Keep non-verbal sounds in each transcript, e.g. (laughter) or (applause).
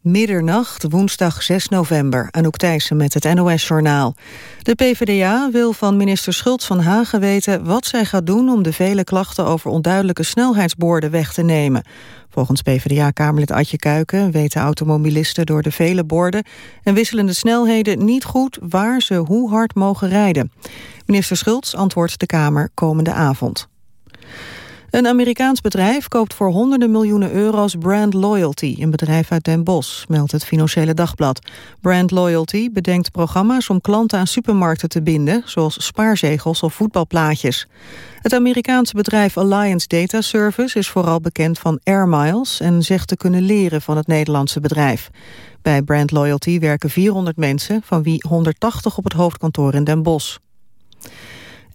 Middernacht, woensdag 6 november. Anouk Thijssen met het NOS-journaal. De PvdA wil van minister Schultz van Hagen weten wat zij gaat doen... om de vele klachten over onduidelijke snelheidsborden weg te nemen. Volgens PvdA-kamerlid Adje Kuiken weten automobilisten door de vele borden... en wisselende snelheden niet goed waar ze hoe hard mogen rijden. Minister Schultz antwoordt de Kamer komende avond. Een Amerikaans bedrijf koopt voor honderden miljoenen euro's Brand Loyalty, een bedrijf uit Den Bosch, meldt het Financiële Dagblad. Brand Loyalty bedenkt programma's om klanten aan supermarkten te binden, zoals spaarzegels of voetbalplaatjes. Het Amerikaanse bedrijf Alliance Data Service is vooral bekend van Air Miles en zegt te kunnen leren van het Nederlandse bedrijf. Bij Brand Loyalty werken 400 mensen, van wie 180 op het hoofdkantoor in Den Bosch.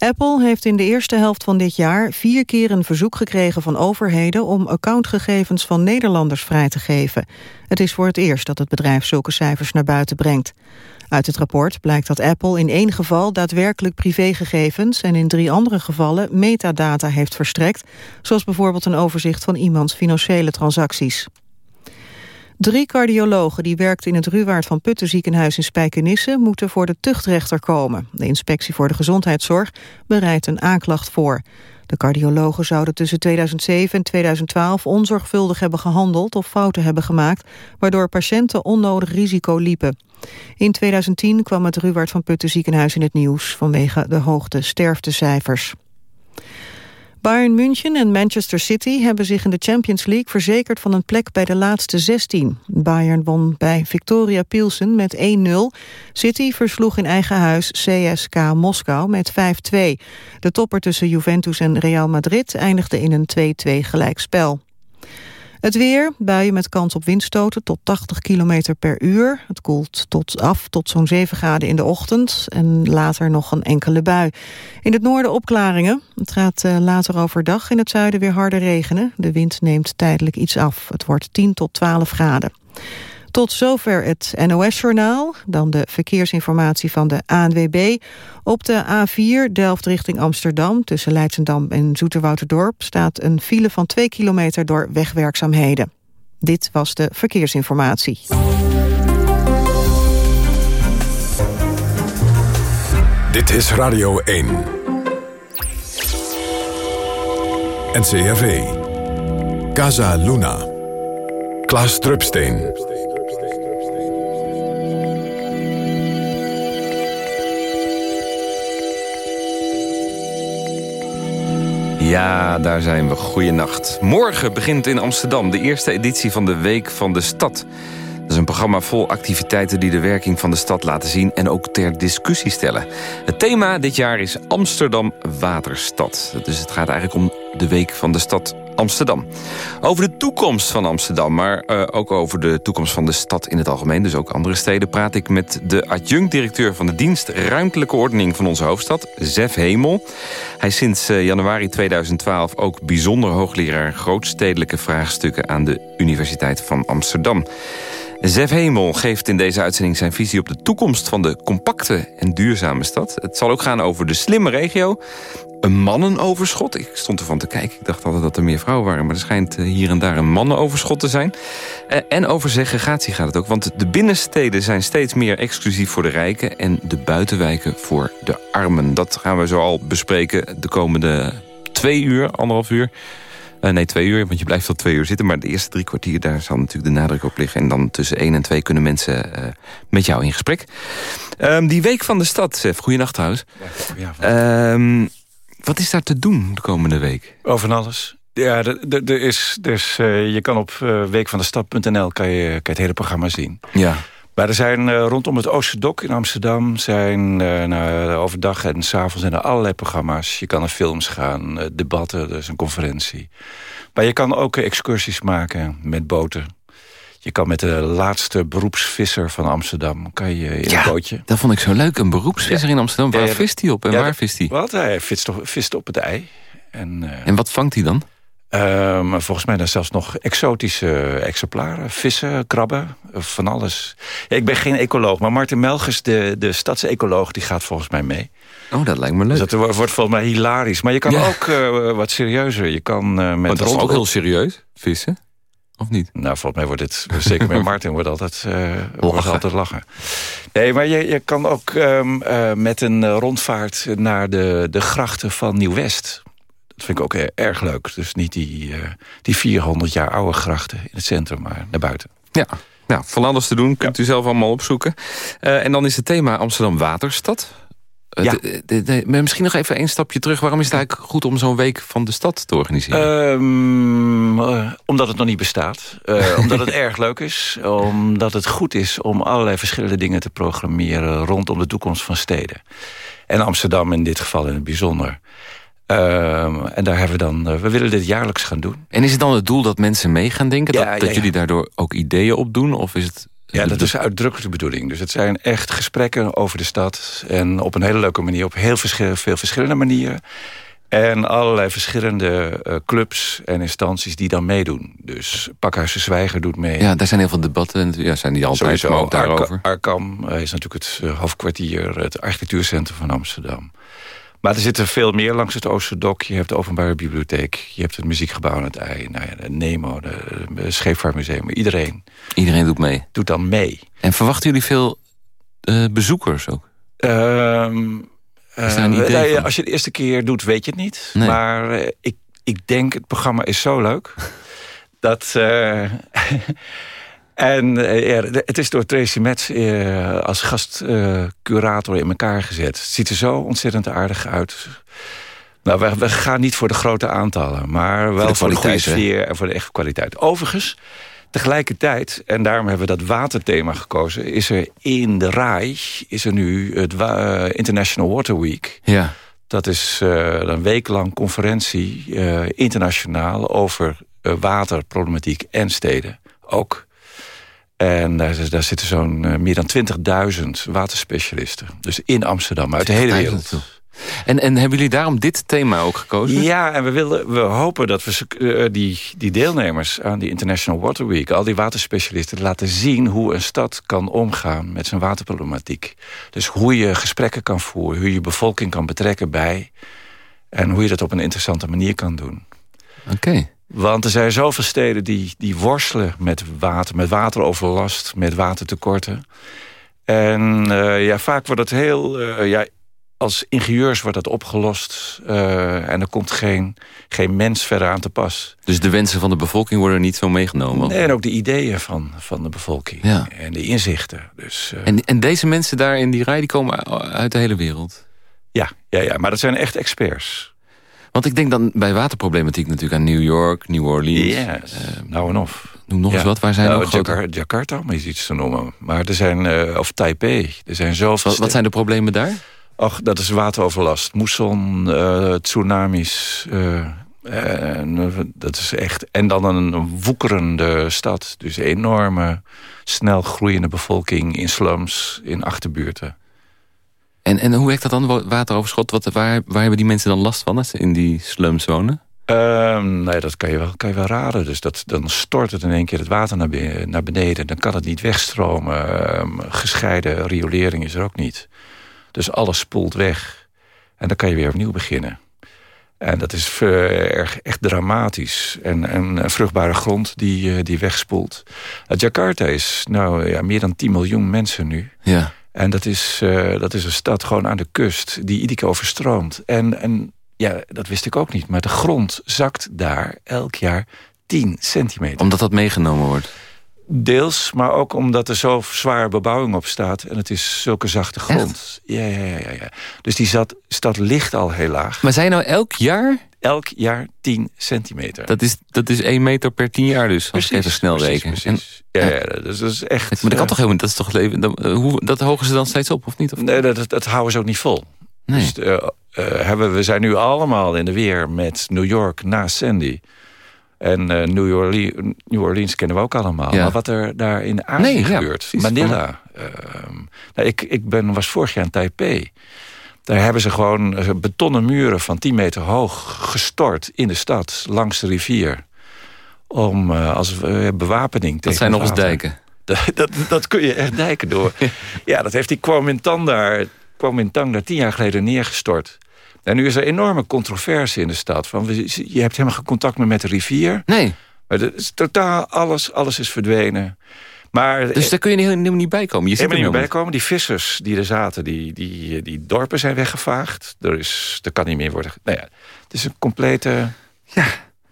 Apple heeft in de eerste helft van dit jaar vier keer een verzoek gekregen van overheden om accountgegevens van Nederlanders vrij te geven. Het is voor het eerst dat het bedrijf zulke cijfers naar buiten brengt. Uit het rapport blijkt dat Apple in één geval daadwerkelijk privégegevens en in drie andere gevallen metadata heeft verstrekt, zoals bijvoorbeeld een overzicht van iemands financiële transacties. Drie cardiologen die werkten in het Ruwaard van Putten ziekenhuis in Spijkenisse moeten voor de tuchtrechter komen. De inspectie voor de gezondheidszorg bereidt een aanklacht voor. De cardiologen zouden tussen 2007 en 2012 onzorgvuldig hebben gehandeld of fouten hebben gemaakt, waardoor patiënten onnodig risico liepen. In 2010 kwam het Ruwaard van Putten ziekenhuis in het nieuws vanwege de hoogte sterftecijfers. Bayern München en Manchester City hebben zich in de Champions League verzekerd van een plek bij de laatste 16. Bayern won bij Victoria Pilsen met 1-0. City versloeg in eigen huis CSK Moskou met 5-2. De topper tussen Juventus en Real Madrid eindigde in een 2-2 gelijkspel. Het weer, buien met kans op windstoten tot 80 km per uur. Het koelt tot af tot zo'n 7 graden in de ochtend en later nog een enkele bui. In het noorden opklaringen. Het gaat uh, later overdag in het zuiden weer harder regenen. De wind neemt tijdelijk iets af. Het wordt 10 tot 12 graden. Tot zover het NOS-journaal. Dan de verkeersinformatie van de ANWB. Op de A4 Delft richting Amsterdam... tussen Leidsendam en Zoeterwouterdorp... staat een file van 2 kilometer door wegwerkzaamheden. Dit was de verkeersinformatie. Dit is Radio 1. NCRV. Casa Luna. Klaas Drupsteen. Ja, daar zijn we. Goeienacht. Morgen begint in Amsterdam de eerste editie van de Week van de Stad. Dat is een programma vol activiteiten die de werking van de stad laten zien... en ook ter discussie stellen. Het thema dit jaar is Amsterdam Waterstad. Dus het gaat eigenlijk om de Week van de Stad Amsterdam. Over de toekomst van Amsterdam, maar uh, ook over de toekomst van de stad in het algemeen, dus ook andere steden, praat ik met de adjunct-directeur van de dienst Ruimtelijke Ordening van onze hoofdstad, Zef Hemel. Hij is sinds uh, januari 2012 ook bijzonder hoogleraar grootstedelijke vraagstukken aan de Universiteit van Amsterdam. Zef Hemel geeft in deze uitzending zijn visie op de toekomst van de compacte en duurzame stad. Het zal ook gaan over de slimme regio een mannenoverschot. Ik stond ervan te kijken. Ik dacht altijd dat er meer vrouwen waren. Maar er schijnt eh, hier en daar een mannenoverschot te zijn. Eh, en over segregatie gaat het ook. Want de binnensteden zijn steeds meer exclusief voor de rijken... en de buitenwijken voor de armen. Dat gaan we zo al bespreken de komende twee uur, anderhalf uur. Uh, nee, twee uur, want je blijft tot twee uur zitten. Maar de eerste drie kwartier, daar zal natuurlijk de nadruk op liggen. En dan tussen één en twee kunnen mensen uh, met jou in gesprek. Um, die Week van de Stad, Sef. Goeienacht trouwens. Ja, ja, wat is daar te doen de komende week? Over alles. Ja, er is, dus, uh, je kan op weekvandestad.nl kan je, kan je het hele programma zien. Ja. Maar er zijn uh, rondom het Oosterdok in Amsterdam... zijn nou, overdag en s'avonds zijn er allerlei programma's. Je kan naar films gaan, debatten, dus een conferentie. Maar je kan ook excursies maken met boten. Je kan met de laatste beroepsvisser van Amsterdam... kan je in een bootje... dat vond ik zo leuk. Een beroepsvisser in Amsterdam. Waar vist hij op en waar vist hij? Wat? Hij vist, vist op het ei. En, en wat vangt hij dan? Uh, volgens mij dan zelfs nog exotische exemplaren. Vissen, krabben, van alles. Ja, ik ben geen ecoloog, maar Martin Melgers, de, de stadsecoloog... die gaat volgens mij mee. Oh, dat lijkt me leuk. Dus dat wordt volgens mij hilarisch. Maar je kan ook uh, wat serieuzer. Je kan uh, met maar dat is ook heel serieus, vissen? Of niet? Nou, volgens mij wordt het, (laughs) zeker met Martin, wordt altijd, uh, wordt altijd lachen. Nee, maar je, je kan ook um, uh, met een rondvaart naar de, de grachten van Nieuw-West. Dat vind ik ook erg leuk. Dus niet die, uh, die 400 jaar oude grachten in het centrum, maar naar buiten. Ja, nou, van alles te doen. Kunt ja. u zelf allemaal opzoeken. en dan is het thema Amsterdam Waterstad. Ja. De, de, misschien nog even een stapje terug. Waarom is het eigenlijk goed om zo'n week van de stad te organiseren? Um, uh, omdat het nog niet bestaat. (laughs) Omdat het erg leuk is. Omdat het goed is om allerlei verschillende dingen te programmeren... rondom de toekomst van steden. En Amsterdam in dit geval in het bijzonder. Uh, en daar hebben we dan... Uh, we willen dit jaarlijks gaan doen. En is het dan het doel dat mensen mee gaan denken? Ja, dat, dat jullie daardoor ook ideeën opdoen? Of is het... Ja, dat is uitdrukkelijk de bedoeling. Dus het zijn echt gesprekken over de stad. En op een hele leuke manier, op heel verschil, veel verschillende manieren. En allerlei verschillende uh, clubs en instanties die dan meedoen. Dus Pakhuis de Zwijger doet mee. Ja, daar zijn heel veel debatten. Ja, zijn die altijd, Sowieso, maar ook daarover. Arkham is natuurlijk het hoofdkwartier, het architectuurcentrum van Amsterdam. Maar er zitten veel meer langs het Oosterdok. Je hebt de openbare bibliotheek. Je hebt het muziekgebouw aan het ei. Nou ja, de Nemo, de Scheepvaartmuseum. Iedereen. Iedereen doet mee. Doet dan mee. En verwachten jullie veel uh, bezoekers ook? Um, uh, nee, als je het de eerste keer doet, weet je het niet. Nee. Maar uh, ik, ik denk, het programma is zo leuk... (laughs) dat... En ja, het is door Tracy Metz uh, als gastcurator in elkaar gezet. Het ziet er zo ontzettend aardig uit. Nou, we, we gaan niet voor de grote aantallen, maar wel voor de, voor de goede sfeer en voor de echte kwaliteit. Overigens, tegelijkertijd, en daarom hebben we dat waterthema gekozen... is er in de RAI is er nu het International Water Week. Ja. Dat is een weeklang conferentie internationaal over waterproblematiek en steden. Ook en daar, daar zitten zo'n uh, meer dan 20.000 waterspecialisten. Dus in Amsterdam, uit de hele wereld. En, en hebben jullie daarom dit thema ook gekozen? Ja, en we, willen, we hopen dat we uh, die, die deelnemers aan die International Water Week... al die waterspecialisten laten zien hoe een stad kan omgaan met zijn waterproblematiek. Dus hoe je gesprekken kan voeren, hoe je bevolking kan betrekken bij... en hoe je dat op een interessante manier kan doen. Oké. Okay. Want er zijn zoveel steden die, die worstelen met water, met wateroverlast, met watertekorten. En uh, ja, vaak wordt het heel... Uh, ja, als ingenieurs wordt dat opgelost uh, en er komt geen, geen mens verder aan te pas. Dus de wensen van de bevolking worden niet zo meegenomen? Nee, en ook de ideeën van, van de bevolking ja. en de inzichten. Dus, en, en deze mensen daar in die rij die komen uit de hele wereld? Ja, ja, ja, maar dat zijn echt experts. Want ik denk dan bij waterproblematiek natuurlijk aan New York, New Orleans. Yes. Uh, nou en of. Noem nog ja. eens wat, waar zijn nou, nog Jakarta, Jakarta, om eens iets te noemen. Maar er zijn, uh, of Taipei, er zijn zoveel... Wat, wat zijn de problemen daar? Ach, dat is wateroverlast. Moesson, uh, tsunamis... En, dat is echt, en dan een woekerende stad. Dus enorme, snel groeiende bevolking in slums, in achterbuurten. En, en hoe werkt dat dan, wateroverschot? Wat, waar, waar hebben die mensen dan last van als ze in die slums wonen? Um, nee, dat kan je, wel, kan je wel raden. Dus dat, dan stort het in één keer het water naar, beneden. Naar beneden. Dan kan het niet wegstromen. Um, gescheiden riolering is er ook niet. Dus alles spoelt weg. En dan kan je weer opnieuw beginnen. En dat is erg, echt dramatisch. En, en vruchtbare grond die, die wegspoelt. Uh, Jakarta is nou, ja, meer dan 10 miljoen mensen nu. Ja. En dat is, uh, dat is een stad gewoon aan de kust die iedere overstroomt. En, en ja, dat wist ik ook niet. Maar de grond zakt daar elk jaar 10 centimeter. Omdat dat meegenomen wordt? Deels, maar ook omdat er zo zwaar bebouwing op staat. En het is zulke zachte grond. Ja, ja, ja, ja. Dus die stad, stad ligt al heel laag. Maar zijn nou elk jaar? Elk jaar 10 centimeter. Dat is, dat is 1 meter per 10 jaar dus, als precies, ik even snel precies, reken. Precies. En, ja, ja, dus dat is echt... Maar dat kan toch helemaal dat is toch leven, dat, hoe, dat hogen ze dan steeds op, of niet? Of? Nee, dat, dat houden ze ook niet vol. Nee. Dus, uh, uh, hebben, we zijn nu allemaal in de weer met New York na Sandy. En uh, New, Orleans, New, Orleans, kennen we ook allemaal. Ja. Maar wat er daar in Azië nee, gebeurt. Ja, Manila. nou, ik ik ben, was vorig jaar in Taipei. Daar hebben ze gewoon betonnen muren van 10 meter hoog gestort in de stad, langs de rivier. Om als bewapening tegen Dat zijn nog eens dijken. (laughs) Dat, dat, dat, kun je echt dijken door. (laughs) ja, dat heeft die Kuomintang daar, Kuomintang daar tien jaar geleden neergestort. En nu is er enorme controverse in de stad. Van, je hebt helemaal geen contact meer met de rivier. Nee. Maar het is totaal alles, alles is verdwenen. Maar, dus daar kun je helemaal niet bij komen? Je helemaal niet bij komen. Die vissers die er zaten, die, die, die dorpen zijn weggevaagd. Er, is, er kan niet meer worden... Nou ja, het is een complete... Ja,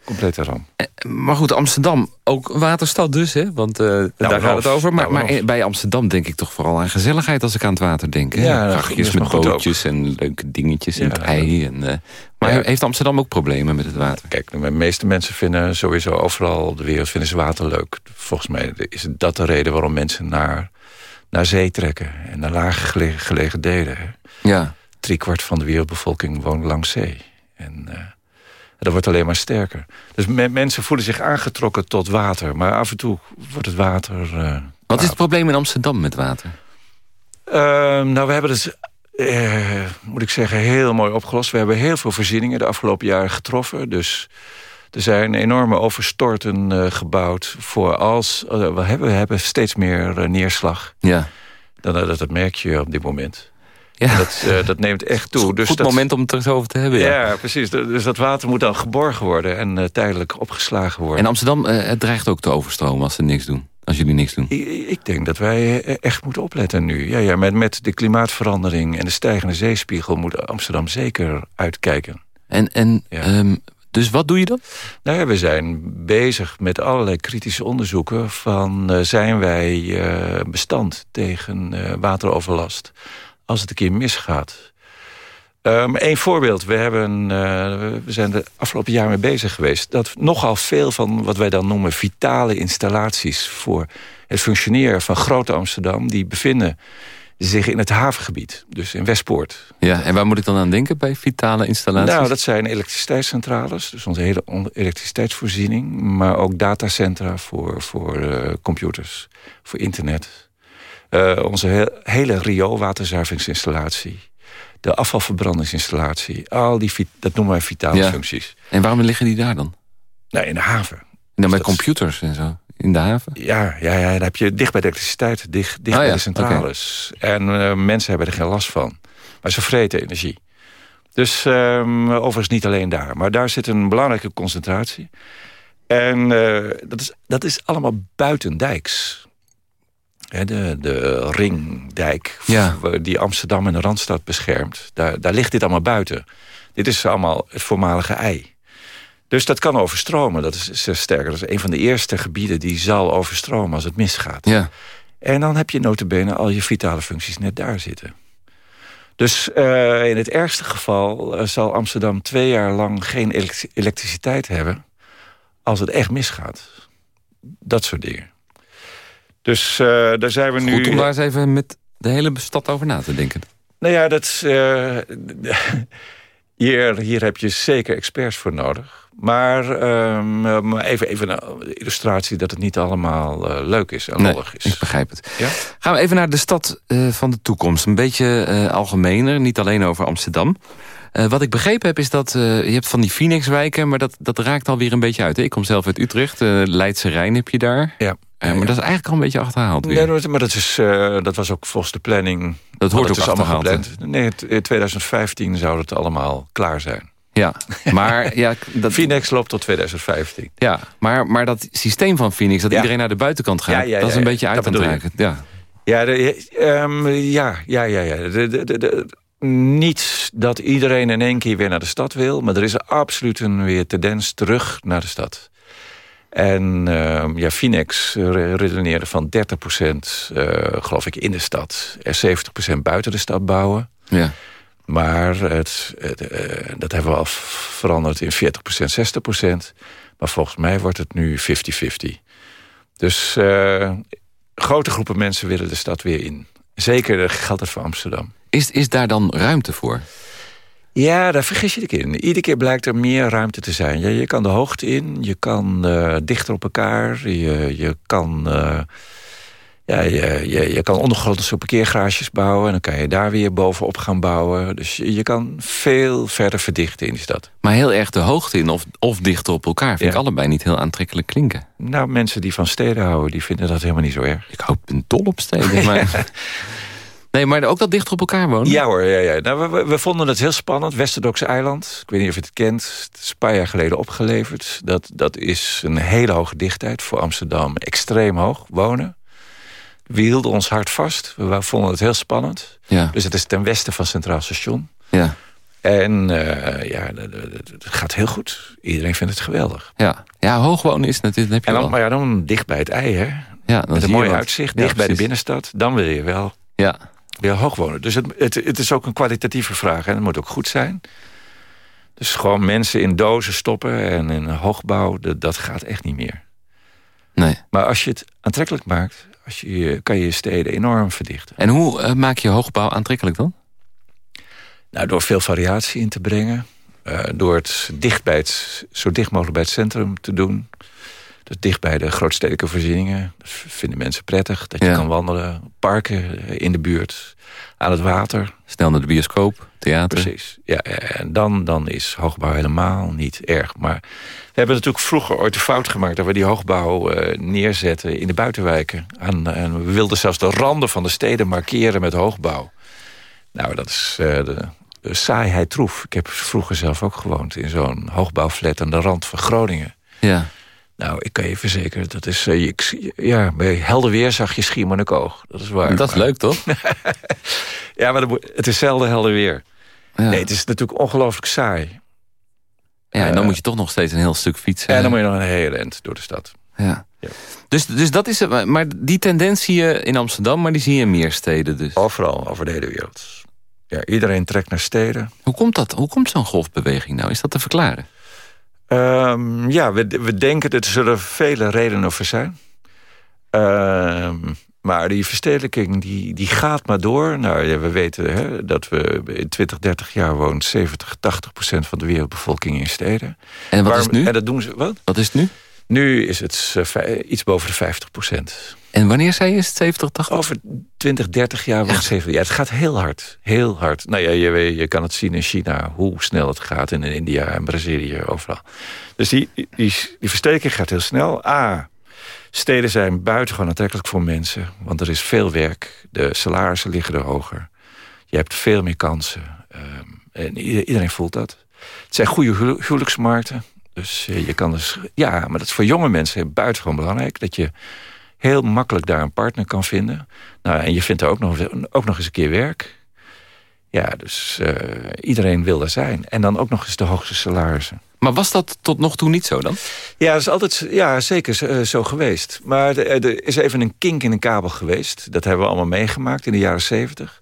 complete ramp. Eh, maar goed, Amsterdam, ook waterstad dus, hè? Want uh, nou, daar gaat het over. Maar, nou, maar, bij Amsterdam denk ik toch vooral aan gezelligheid als ik aan het water denk. Hè? Ja, Grachtjes met bootjes en leuke dingetjes in het ei. En, uh, maar heeft Amsterdam ook problemen met het water? Kijk, de meeste mensen vinden sowieso overal de wereld vinden ze water leuk. Volgens mij is dat de reden waarom mensen naar, naar zee trekken. En naar lage gelegen, gelegen delen. Ja. Driekwart van de wereldbevolking woont langs zee. En dat wordt alleen maar sterker. Dus mensen voelen zich aangetrokken tot water. Maar af en toe wordt het water... Uh, Wat is het probleem in Amsterdam met water? Uh, nou, we hebben het, uh, moet ik zeggen, heel mooi opgelost. We hebben heel veel voorzieningen de afgelopen jaren getroffen. Dus er zijn enorme overstorten uh, gebouwd. Voor als, we, hebben, we hebben steeds meer neerslag. Ja. Dan, dat, dat merk je op dit moment. Ja. Dat, uh, dat neemt echt toe. Dus goed dat, moment om het er eens over te hebben. Ja, ja precies. Dus dat water moet dan geborgen worden en uh, tijdelijk opgeslagen worden. En Amsterdam uh, het dreigt ook te overstromen als ze niks doen. Als jullie niks doen. Ik, ik denk dat wij echt moeten opletten nu. Ja, ja, met, met de klimaatverandering en de stijgende zeespiegel... moet Amsterdam zeker uitkijken. En, en ja. um, dus wat doe je dan? Nou ja, we zijn bezig met allerlei kritische onderzoeken... van zijn wij bestand tegen wateroverlast als het een keer misgaat. Um, een voorbeeld. We, hebben, uh, we zijn er afgelopen jaar mee bezig geweest... dat nogal veel van wat wij dan noemen vitale installaties... voor het functioneren van Grote Amsterdam... die bevinden zich in het havengebied, dus in Westpoort. Ja, en waar moet ik dan aan denken bij vitale installaties? Nou, dat zijn elektriciteitscentrales, dus onze hele elektriciteitsvoorziening... maar ook datacentra voor, voor uh, computers, voor internet... Uh, onze he hele rioolwaterzuiveringsinstallatie. De afvalverbrandingsinstallatie. Al die, dat noemen wij vitale ja. functies. En waarom liggen die daar dan? Nou, in de haven. En dan dus met computers en zo? In de haven? Ja, ja, ja, dan heb je dicht bij de elektriciteit, dicht, dicht oh, bij ja. de centrales. Okay. En uh, mensen hebben er geen last van. Maar ze vreten energie. Dus um, overigens niet alleen daar. Maar daar zit een belangrijke concentratie. En uh, dat, is, dat is allemaal buitendijks de, de ringdijk ja. die Amsterdam en de Randstad beschermt. Daar, daar ligt dit allemaal buiten. Dit is allemaal het voormalige ei. Dus dat kan overstromen. Dat is, sterker. Dat is een van de eerste gebieden die zal overstromen als het misgaat. Ja. En dan heb je notabene al je vitale functies net daar zitten. Dus uh, in het ergste geval uh, zal Amsterdam twee jaar lang geen elektriciteit hebben... als het echt misgaat. Dat soort dingen. Dus uh, daar zijn we nu... Goed om daar eens even met de hele stad over na te denken. Nou ja, dat, uh, (laughs) hier, hier heb je zeker experts voor nodig. Maar um, even, even een illustratie dat het niet allemaal uh, leuk is en nee, lollig is. ik begrijp het. Ja? Gaan we even naar de stad van de toekomst. Een beetje algemener, niet alleen over Amsterdam. wat ik begrepen heb is dat je hebt van die Phoenixwijken... maar dat, dat raakt alweer een beetje uit. Hè? Ik kom zelf uit Utrecht, Leidse Rijn heb je daar. Ja. Maar dat is eigenlijk al een beetje achterhaald weer. Nee, maar dat, is, uh, dat was ook volgens de planning. Dat hoort ook allemaal gepland. Nee, in 2015 zou het allemaal klaar zijn. Ja, maar... (laughs) Ja, dat... Phoenix loopt tot 2015. Ja, maar, maar dat systeem van Phoenix, dat ja. iedereen naar de buitenkant gaat... Ja, dat is een beetje uit aan het raken. Ja, ja, de, um, ja, ja, ja. ja. De, de, niet dat iedereen in één keer weer naar de stad wil... maar er is absoluut een weer tendens terug naar de stad. En uh, ja, Finex redeneerde van 30% uh, geloof ik in de stad... en 70% buiten de stad bouwen. Ja. Maar het, het uh, dat hebben we al veranderd in 40%, 60%. Maar volgens mij wordt het nu 50-50. Dus uh, grote groepen mensen willen de stad weer in. Zeker geldt het voor Amsterdam. Is, is daar dan ruimte voor? Ja, daar vergis je je in. Iedere keer blijkt er meer ruimte te zijn. Ja, je kan de hoogte in, je kan uh, dichter op elkaar, je, je kan... Uh, ja, je, je, je kan ondergrondse parkeergarages bouwen... en dan kan je daar weer bovenop gaan bouwen. Dus je, je kan veel verder verdichten in die stad. Maar heel erg de hoogte in of, of dichter op elkaar... vind ja. ik allebei niet heel aantrekkelijk klinken. Nou, mensen die van steden houden... die vinden dat helemaal niet zo erg. Ik houd een dol op steden, (laughs) maar... Nee, maar ook dat dichter op elkaar wonen? Ja hoor, ja, ja. Nou, we, we, vonden het heel spannend. Westerdokse eiland, ik weet niet of je het kent. Het is een paar jaar geleden opgeleverd. Dat, dat is een hele hoge dichtheid voor Amsterdam. Extreem hoog wonen. We hielden ons hart vast. We vonden het heel spannend. Ja. Dus het is ten westen van Centraal Station. Ja. En uh, ja, het gaat heel goed. Iedereen vindt het geweldig. Ja, ja hoog wonen is natuurlijk... Heb je en dan, wel. Maar ja, dan dicht bij het ei, hè? Ja, Met een mooi uitzicht, dicht bij de binnenstad. Dan wil je wel ja. Weer hoog wonen. Dus het, het, het is ook een kwalitatieve vraag. En het moet ook goed zijn. Dus gewoon mensen in dozen stoppen en in hoogbouw... dat, dat gaat echt niet meer. Nee. Maar als je het aantrekkelijk maakt... Als je, kan je je steden enorm verdichten. En hoe uh, maak je hoogbouw aantrekkelijk dan? Nou, door veel variatie in te brengen. Uh, door het, dicht bij het zo dicht mogelijk bij het centrum te doen. Dus dicht bij de grootstedelijke voorzieningen. Dat vinden mensen prettig. Dat je ja. kan wandelen. Parken in de buurt. Aan het water. Snel naar de bioscoop, theater. Precies. Ja, en dan, dan is hoogbouw helemaal niet erg. Maar we hebben natuurlijk vroeger ooit de fout gemaakt... dat we die hoogbouw uh, neerzetten in de buitenwijken. En, en, we wilden zelfs de randen van de steden markeren met hoogbouw. Nou, dat is uh, de, de saaiheid troef. Ik heb vroeger zelf ook gewoond in zo'n hoogbouwflat aan de rand van Groningen. Ja. Nou, ik kan je verzekeren, dat is... Uh, ik, ja, bij helder weer zag je Schiermonnikoog. Dat is waar. Dat is maar... leuk, toch? (laughs) ja, maar het is zelden helder weer. Ja. Nee, het is natuurlijk ongelooflijk saai. Ja, en dan uh, moet je toch nog steeds een heel stuk fietsen. En dan moet je nog een hele end door de stad. Ja. ja. Dus, dus dat is het. Maar die tendens zie je in Amsterdam, maar die zie je in meer steden dus? Overal, over de hele wereld. Ja, iedereen trekt naar steden. Hoe komt dat? Hoe komt zo'n golfbeweging nou? Is dat te verklaren? Um, ja, we, we denken dat er zullen vele redenen voor zijn. Um, maar die verstedelijking die, die gaat maar door. Nou, ja, we weten hè, dat we in 20, 30 jaar woont 70, 80 procent van de wereldbevolking in steden. En wat Waarom, is nu? En dat doen ze, wat? Wat is het nu? Nu is het uh, iets boven de 50 procent. En wanneer zei je het 70, 80? Over 20, 30 jaar wordt het 70. Ja, het gaat heel hard. Heel hard. Nou ja, je, je kan het zien in China, hoe snel het gaat. En in India en Brazilië, overal. Dus die, die, die gaat heel snel. A, steden zijn buitengewoon aantrekkelijk voor mensen. Want er is veel werk. De salarissen liggen er hoger. Je hebt veel meer kansen. Um, en iedereen voelt dat. Het zijn goede huwelijksmarkten. Dus je kan dus... Ja, maar dat is voor jonge mensen buitengewoon belangrijk. Dat je heel makkelijk daar een partner kan vinden. Nou, en je vindt er ook nog, ook nog eens een keer werk. Ja, dus uh, iedereen wil daar zijn. En dan ook nog eens de hoogste salarissen. Maar was dat tot nog toe niet zo dan? Ja, dat is altijd ja, zeker zo, zo geweest. Maar er, er is even een kink in een kabel geweest. Dat hebben we allemaal meegemaakt in de jaren zeventig.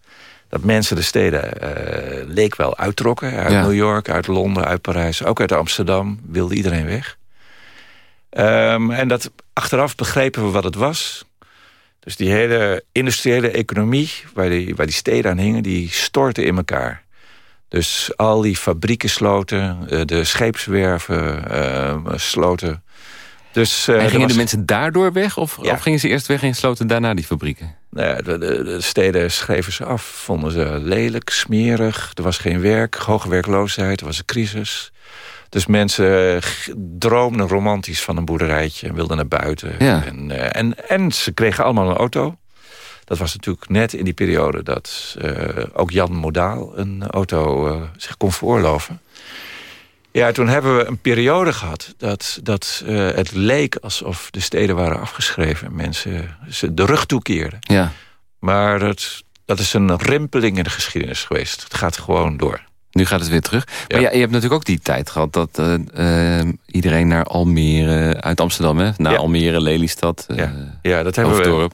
Dat mensen de steden uh, leek wel uittrokken. Uit ja. New York, uit Londen, uit Parijs. Ook uit Amsterdam wilde iedereen weg. Um, en dat achteraf begrepen we wat het was. Dus die hele industriële economie, waar die, waar die steden aan hingen... die stortte in elkaar. Dus al die fabrieken sloten, de scheepswerven uh, sloten. Dus, uh, en gingen was... de mensen daardoor weg? Of, ja. of, gingen ze eerst weg en sloten daarna die fabrieken? Nou, de, de, de, steden schreven ze af, vonden ze lelijk, smerig. Er was geen werk, hoge werkloosheid, er was een crisis. Dus mensen droomden romantisch van een boerderijtje en wilden naar buiten. Ja. En, uh, en, en ze kregen allemaal een auto. Dat was natuurlijk net in die periode dat uh, ook Jan Modaal een auto uh, zich kon veroorloven. Ja, toen hebben we een periode gehad dat, dat uh, het leek alsof de steden waren afgeschreven. Mensen ze de rug toekeerden. Ja. Maar dat, dat is een rimpeling in de geschiedenis geweest. Het gaat gewoon door. Nu gaat het weer terug. Maar ja, je hebt natuurlijk ook die tijd gehad... dat uh, uh, iedereen naar Almere, uit Amsterdam, hè? naar ja. Almere, Lelystad, uh, ja. ja, dat hebben Hoofddorp.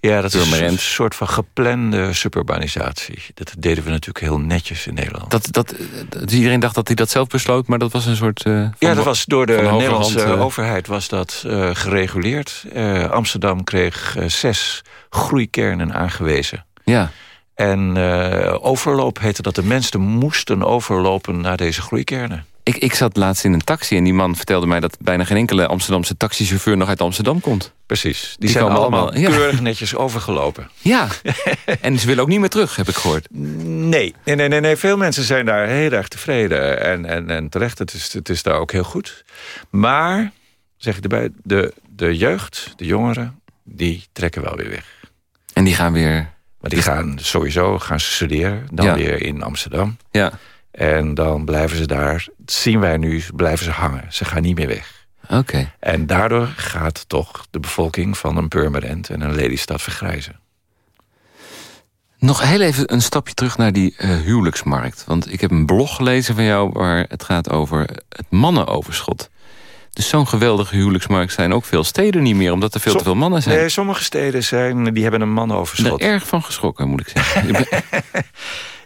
we. Ja, dat is een soort van geplande suburbanisatie. Dat deden we natuurlijk heel netjes in Nederland. Dat, dat, dat iedereen dacht dat hij dat zelf besloot, maar dat was een soort... Uh, ja, dat was door de, de Nederlandse hand, overheid was dat uh, gereguleerd. Amsterdam kreeg zes groeikernen aangewezen. Ja. En uh, overloop heette dat de mensen moesten overlopen naar deze groeikernen. Ik, ik zat laatst in een taxi en die man vertelde mij... dat bijna geen enkele Amsterdamse taxichauffeur nog uit Amsterdam komt. Precies. Die, die zijn allemaal, allemaal ja. keurig netjes overgelopen. (laughs) Ja, en ze willen ook niet meer terug, heb ik gehoord. Nee, nee, nee, nee, nee. veel mensen zijn daar heel erg tevreden. En, en, en terecht, het is, het is daar ook heel goed. Maar, zeg ik erbij, de, de jeugd, de jongeren... die trekken wel weer weg. En die gaan weer Maar die gaan sowieso gaan studeren, dan Ja. weer in Amsterdam. Ja, En dan blijven ze daar, zien wij nu, blijven ze hangen. Ze gaan niet meer weg. oké. En daardoor gaat toch de bevolking van een Purmerend en een Lelystad vergrijzen. Nog heel even een stapje terug naar die eh, huwelijksmarkt. Want ik heb een blog gelezen van jou... waar het gaat over het mannenoverschot. Dus zo'n geweldige huwelijksmarkt zijn ook veel steden niet meer... omdat er veel Som- te veel mannen zijn. Nee, sommige steden zijn, die hebben een ik ben er erg van geschrokken, moet ik zeggen. ik,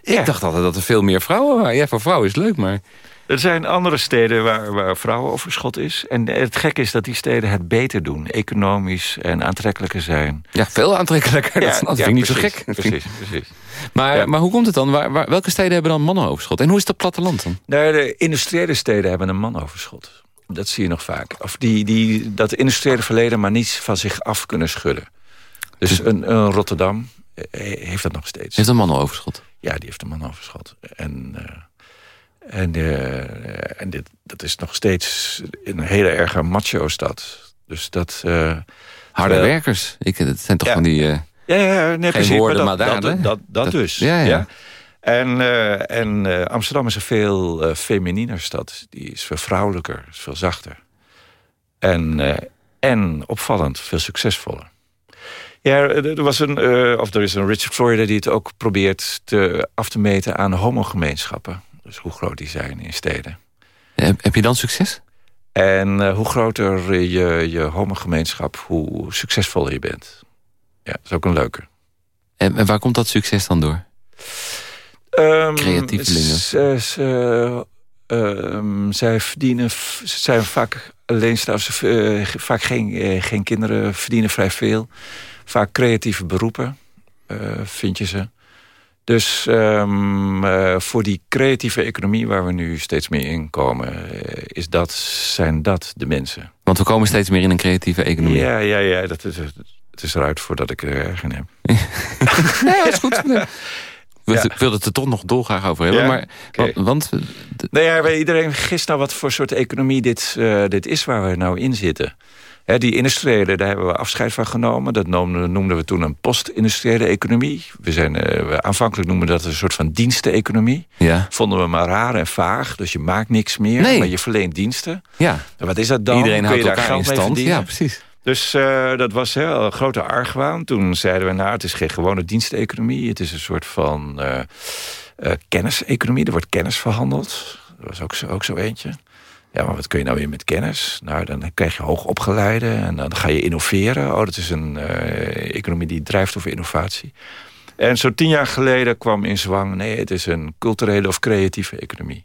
(laughs) Ja. dacht altijd dat er veel meer vrouwen waren. Ja, voor vrouwen is het leuk, maar... Er zijn andere steden waar, waar vrouwenoverschot is. En het gekke is dat die steden het beter doen. Economisch en aantrekkelijker zijn. Ja, veel aantrekkelijker. dat, dat vind ik niet zo gek. Precies, precies. Maar, Ja. maar hoe komt het dan? Waar, waar- welke steden hebben dan mannenoverschot? En hoe is dat platteland dan? Nou, de industriële steden hebben een manoverschot. Dat zie je nog vaak. Of die, die dat industriële verleden maar niets van zich af kunnen schudden. Dus een, een Rotterdam eh, heeft dat nog steeds. Heeft een mannenoverschot? Ja, die heeft een manoverschot. En, eh, en, eh, en dit, dat is nog steeds een hele erge macho-stad. Dus dat... Harde Wel- werkers. Ik, het zijn toch Ja. van die... Ja, ja, nee, precies. woorden, maar dat, maar daden. dat, dat, dat, Dat- dus. ja, ja. En, eh, en eh, Amsterdam is een veel eh femininer stad. Die is veel vrouwelijker, is veel zachter. En, en opvallend, veel succesvoller. Ja, er was een, of er is een Richard Florida die het ook probeert te, af te meten aan homogemeenschappen. Dus hoe groot die zijn in steden. heb, heb je dan succes? En hoe groter je, je homogemeenschap, hoe succesvoller je bent. Ja, dat is ook een leuke. En, en waar komt dat succes dan door? Ehm, Creatievelingen. Ehm, zij verdienen, ze zijn vaak alleenstaand, ze eh, vaak geen, geen kinderen, verdienen vrij veel. Vaak creatieve beroepen, vind je ze. Dus ehm, eh, voor die creatieve economie waar we nu steeds meer in komen, is dat, zijn dat de mensen. Want we komen steeds meer in een creatieve economie. Ja, ja, ja, dat is, het is eruit voordat ik er erg in heb. (laughs) Nee, dat is goed. (laughs) We Ja. Ik wilde het er toch nog dolgraag over hebben. Ja, Maar, want, Nou ja, iedereen gist nou wat voor soort economie dit, eh, dit is waar we nou in zitten. Die industriële, daar hebben we afscheid van genomen. Dat noemden, noemden we toen een post-industriële economie. We zijn, eh, we aanvankelijk noemden we dat een soort van diensteneconomie. ja, Vonden we maar raar en vaag. Dus je maakt niks meer, Nee. maar je verleent diensten. ja. En wat is dat dan? iedereen Kun houdt daar elkaar in geld mee stand. Ja, precies. Dus eh, dat was hè, een grote argwaan. Toen zeiden we, nou, het is geen gewone diensteconomie. Het is een soort van eh, eh, kenniseconomie. Er wordt kennis verhandeld. Dat was ook zo, ook zo eentje. Ja, maar wat kun je nou weer met kennis? Nou, dan krijg je hoogopgeleide en dan ga je innoveren. Oh, dat is een economie die drijft over innovatie. En zo tien jaar geleden kwam in zwang... nee, het is een culturele of creatieve economie.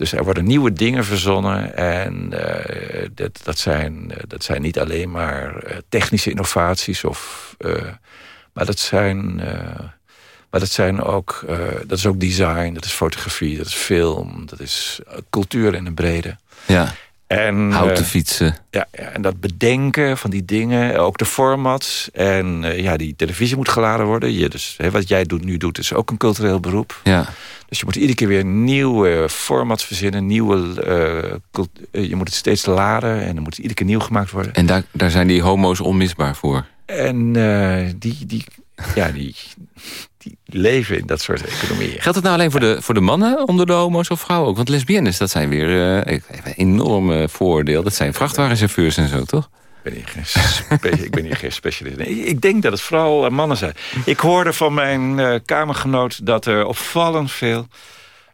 Dus er worden nieuwe dingen verzonnen. En eh, dat, dat, zijn, eh, dat zijn niet alleen maar eh, technische innovaties. Of, maar, dat zijn, maar dat zijn ook, dat is ook design, dat is fotografie, dat is film, dat is cultuur in een brede. Ja, En, houten eh, fietsen. ja, ja, en dat bedenken van die dingen, ook de formats. En eh, ja, die televisie moet geladen worden. Je, dus, hè, wat jij doet, nu doet, is ook een cultureel beroep. Ja. Dus je moet iedere keer weer nieuwe formats verzinnen. Nieuwe, eh, eh, je moet het steeds laden en dan moet het iedere keer nieuw gemaakt worden. En daar, daar zijn die homo's onmisbaar voor. En eh, die, die, ja, die, die leven in dat soort economieën. Geldt het nou alleen voor de, voor de mannen onder de homo's of vrouwen ook? Want lesbiennes, dat zijn weer eh, een enorm eh, voordeel. Dat zijn vrachtwagenchauffeurs en zo, toch? Ik ben hier geen, (laughs) ik ben hier geen specialist. Nee, ik denk dat het vooral eh, mannen zijn. Ik hoorde van mijn eh, kamergenoot dat er opvallend veel...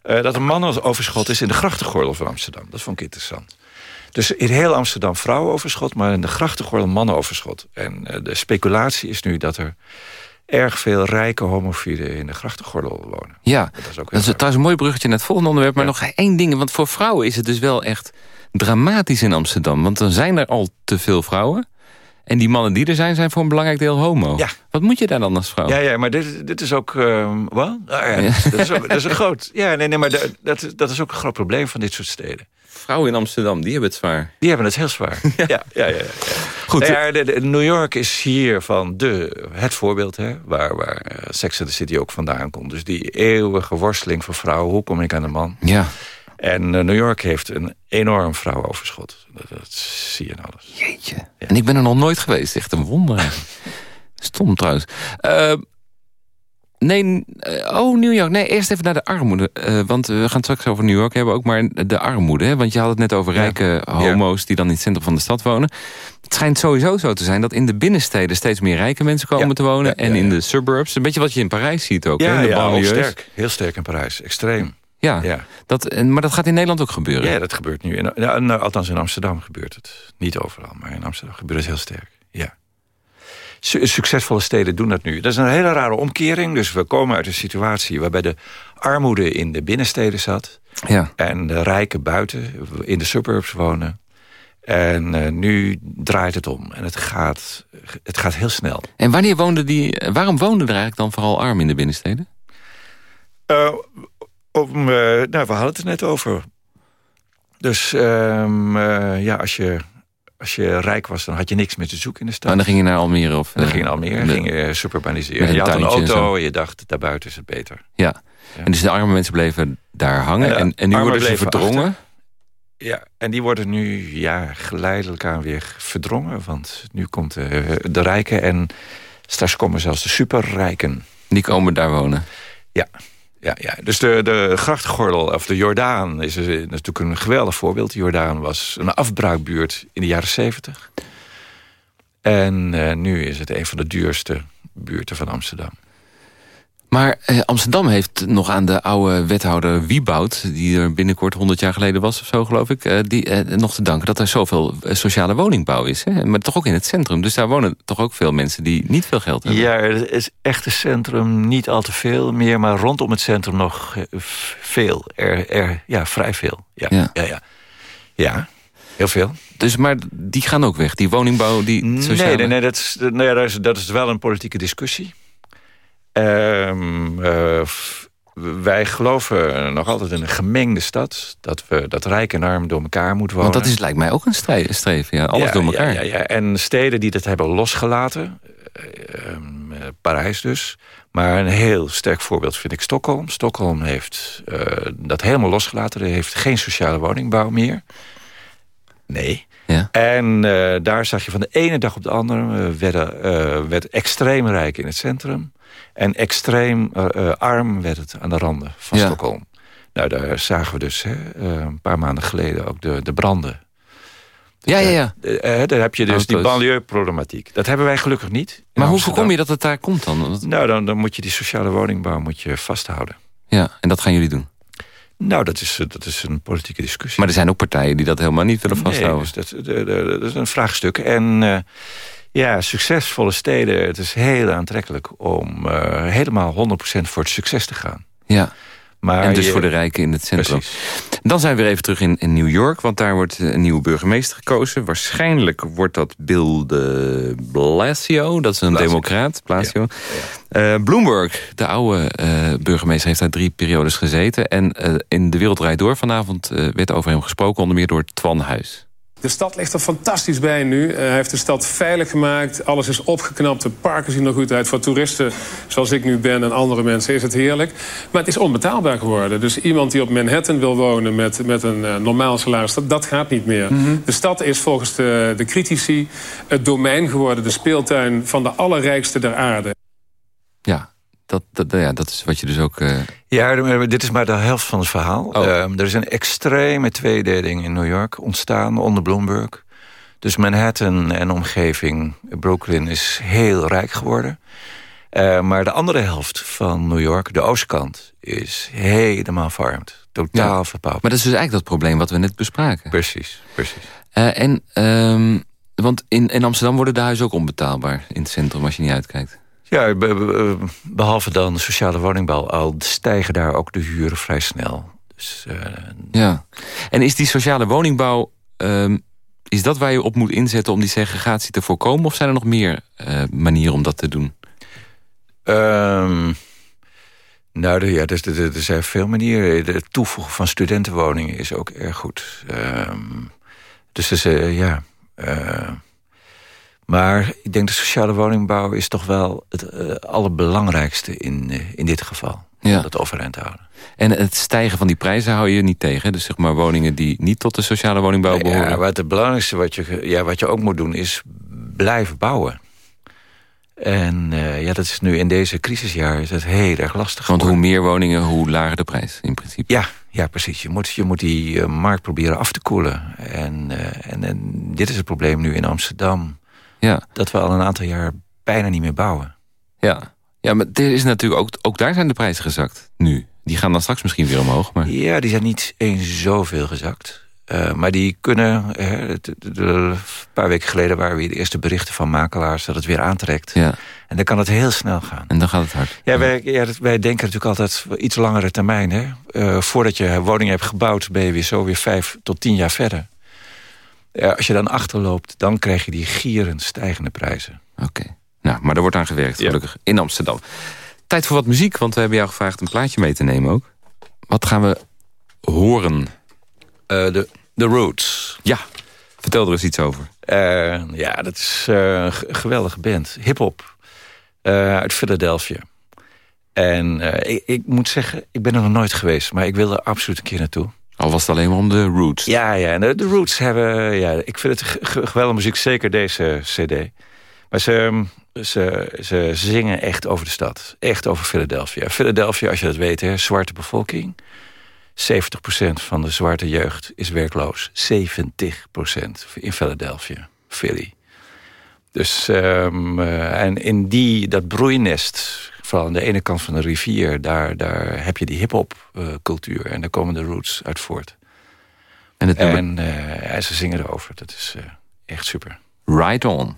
eh, dat er mannenoverschot is in de grachtengordel van Amsterdam. Dat vond ik interessant. Dus in heel Amsterdam vrouwenoverschot, maar in de grachtengordel mannenoverschot. En de speculatie is nu dat er erg veel rijke homofielen in de grachtengordel wonen. Ja, Dat is ook dat is trouwens een mooi bruggetje naar het volgende onderwerp. Maar Ja. nog één ding, want voor vrouwen is het dus wel echt dramatisch in Amsterdam. Want dan zijn er al te veel vrouwen. En die mannen die er zijn, zijn voor een belangrijk deel homo. Ja. Wat moet je daar dan als vrouw? Ja, ja, maar dit, dit is ook... ehm wat? Ah, ja, Dat, is ook, dat is een groot... Ja, nee, nee, maar dat, dat is ook een groot probleem van dit soort steden. Vrouwen in Amsterdam, die hebben het zwaar. Die hebben het heel zwaar. (laughs) Ja, ja, ja. ja, ja. Goed, Nou ja, de, de- New York is hier van de, het voorbeeld, hè, waar, waar eh, Sex and the City ook vandaan komt. Dus die eeuwige worsteling voor vrouwen, hoe kom ik aan de man? ja. En eh, New York heeft een enorm vrouwenoverschot. Dat, dat zie je in alles. Jeetje. En ik ben er nog nooit geweest. Echt een wonder. (laughs) Stom trouwens. Eh, Nee, eh, oh, New York. Nee, eerst even naar de armoede. Uh, want we gaan het straks over New York hebben ook. Maar de armoede, hè? want je had het net over rijke homo's... die dan in het centrum van de stad wonen. Het schijnt sowieso zo te zijn dat in de binnensteden... steeds meer rijke mensen komen te wonen. en in de suburbs, een beetje wat je in Parijs ziet ook. Ja, hè? Ja heel sterk. Heel sterk in Parijs. Extreem. Ja, ja. Dat, maar dat gaat in Nederland ook gebeuren? Ja, dat gebeurt nu. In, nou, althans in Amsterdam gebeurt het. Niet overal, maar in Amsterdam gebeurt het heel sterk. Ja. Succesvolle steden doen dat nu. Dat is een hele rare omkering. Dus we komen uit een situatie waarbij de armoede in de binnensteden zat. Ja. En de rijken buiten, in de suburbs wonen. En uh, nu draait het om. En het gaat, het gaat heel snel. En wanneer woonden die, waarom woonden er eigenlijk dan vooral armen in de binnensteden? Uh, om, uh, nou, we hadden het er net over. Dus um, ja, als je als je rijk was, dan had je niks meer te zoeken in de stad. En dan ging je naar Almere? Of, dan ging je naar Almere, en ging je superbaniseren. Je had een auto en, je dacht, daarbuiten is het beter. Ja. en dus de arme mensen bleven daar hangen. En, en, nu worden ze verdrongen? Ja, en die worden nu ja, geleidelijk aan weer verdrongen. Want nu komt de, de rijken en straks komen zelfs de superrijken. Die komen daar wonen? Ja, ja, ja. Dus de, de grachtgordel, of de Jordaan, is, natuurlijk een geweldig voorbeeld. De Jordaan was een afbraakbuurt in de jaren zeventig. En uh, nu is het een van de duurste buurten van Amsterdam. Maar eh, Amsterdam heeft nog aan de oude wethouder Wieboud... die er binnenkort 100 jaar geleden was of zo, geloof ik... Eh, die, eh, nog te danken dat er zoveel eh, sociale woningbouw is. Hè? Maar toch ook in het centrum. Dus daar wonen toch ook veel mensen die niet veel geld hebben. Ja, het is echt het centrum niet al te veel meer... maar rondom het centrum nog eh, veel. Er, er, ja, vrij veel. Ja, ja. ja, ja. ja heel veel. Dus, maar die gaan ook weg, die woningbouw, die sociale... Nee, nee, nee, dat, is, nee dat, is, dat is wel een politieke discussie... Um, uh, wij geloven nog altijd in een gemengde stad. Dat, we, dat rijk en arm door elkaar moeten wonen. Want dat is, lijkt mij ook een streven. Ja. Alles door elkaar. Ja, ja, En steden die dat hebben losgelaten. Uh, Parijs dus. Maar een heel sterk voorbeeld vind ik Stockholm. Stockholm heeft uh, dat helemaal losgelaten. Er heeft geen sociale woningbouw meer. Nee. Ja. En uh, daar zag je van de ene dag op de andere... werden, werd extreem rijk in het centrum. En extreem uh, arm werd het aan de randen van Stockholm. Nou, daar zagen we dus hè, uh, een paar maanden geleden ook de, de branden. Ja, ja, ja. Daar heb je dus die banlieue-problematiek. Dat hebben wij gelukkig niet. Maar hoe voorkom je dat het daar komt dan? Nou, dan, dan moet je die sociale woningbouw moet je vasthouden. Ja, en dat gaan jullie doen? Nou, dat is, dat is een politieke discussie. Maar er zijn ook partijen die dat helemaal niet willen vasthouden. Nee, dus dat, dat, is een vraagstuk. En ja, succesvolle steden. Het is heel aantrekkelijk om uh, helemaal 100% voor het succes te gaan. Ja. Maar en dus voor de rijken in het centrum. Precies. Dan zijn we weer even terug in, in New York. Want daar wordt een nieuwe burgemeester gekozen. Waarschijnlijk wordt dat Bill de Blasio. Dat is een democraat. Blasio. Ja. Uh, Bloomberg, de oude uh, burgemeester, heeft daar drie periodes gezeten. En uh, in De Wereld Draait Door vanavond werd over hem gesproken. Onder meer door Twan Huis. De stad ligt er fantastisch bij nu. Uh, hij heeft de stad veilig gemaakt. Alles is opgeknapt. De parken zien er goed uit. Voor toeristen zoals ik nu ben en andere mensen is het heerlijk. Maar het is onbetaalbaar geworden. Dus iemand die op Manhattan wil wonen met, met een uh, normaal salaris... Dat, dat, gaat niet meer. Mm -hmm. De stad is volgens de, de critici het domein geworden. De speeltuin van de allerrijkste der aarde. Dat, dat, ja, dat is wat je dus ook... Uh... Ja, dit is maar de helft van het verhaal. Oh. Um, er is een extreme tweedeling in New York ontstaan onder Bloomberg. Dus Manhattan en omgeving, Brooklyn, is heel rijk geworden. Uh, maar de andere helft van New York, de oostkant, is helemaal verarmd. Totaal ja. verpauperd. Maar dat is dus eigenlijk dat probleem wat we net bespraken. Precies, precies. Uh, en, um, want in, in Amsterdam worden de huizen ook onbetaalbaar in het centrum als je niet uitkijkt. Ja, behalve dan sociale woningbouw al stijgen daar ook de huren vrij snel. Dus, uh, ja. En is die sociale woningbouw, um, is dat waar je op moet inzetten om die segregatie te voorkomen? Of zijn er nog meer uh, manieren om dat te doen? Um, nou, ja, dus, er, er zijn veel manieren. Het toevoegen van studentenwoningen is ook erg goed. Um, dus, dus uh, ja... Maar ik denk de sociale woningbouw is toch wel het uh, allerbelangrijkste in, uh, in dit geval. Ja. Om dat overeind te houden. En het stijgen van die prijzen hou je niet tegen? Dus zeg maar woningen die niet tot de sociale woningbouw behoren? Ja, wat het belangrijkste wat je, ja, wat je ook moet doen is blijven bouwen. En uh, ja, dat is nu in deze crisisjaar is dat heel erg lastig. Want hoe meer woningen, hoe lager de prijs in principe. Ja, ja precies. Je moet, je moet die uh, markt proberen af te koelen. En, uh, en, en dit is het probleem nu in Amsterdam. Ja. Dat we al een aantal jaar bijna niet meer bouwen. Ja, ja maar er is natuurlijk ook, ook daar zijn de prijzen gezakt nu. Die gaan dan straks misschien weer omhoog. Maar... Ja, die zijn niet eens zoveel gezakt. Uh, maar die kunnen, een paar weken geleden waren we de eerste berichten van makelaars dat het weer aantrekt. Ja. En dan kan het heel snel gaan. En dan gaat het hard. Ja, wij, ja, wij denken natuurlijk altijd iets langere termijn. Hè? Uh, voordat je woningen hebt gebouwd ben je weer zo weer vijf tot tien jaar verder. Als je dan achterloopt, dan krijg je die gierend stijgende prijzen. Oké, okay. nou, maar er wordt aan gewerkt gelukkig ja. in Amsterdam. Tijd voor wat muziek, want we hebben jou gevraagd een plaatje mee te nemen ook. Wat gaan we horen? De uh, The Roots. Ja, vertel er eens iets over. Uh, ja, dat is uh, een geweldige band. Hip-hop. Uh, uit Philadelphia. En ik, ik, moet zeggen, ik ben er nog nooit geweest. Maar ik wil er absoluut een keer naartoe. Al was het alleen maar om de Roots. Ja, ja de, Roots hebben... Ja, ik vind het geweldige muziek, zeker deze cd. Maar ze, ze, ze zingen echt over de stad. Echt over Philadelphia. Philadelphia, als je dat weet, hè, zwarte bevolking... 70% van de zwarte jeugd is werkloos. 70% in Philadelphia, Philly. Dus, um, uh, en in die, dat broeinest, vooral aan de ene kant van de rivier... daar, daar heb je die hip-hop uh, cultuur. En daar komen de roots uit voort. En, het en, uh, en ze zingen erover. Dat is echt super. Right on.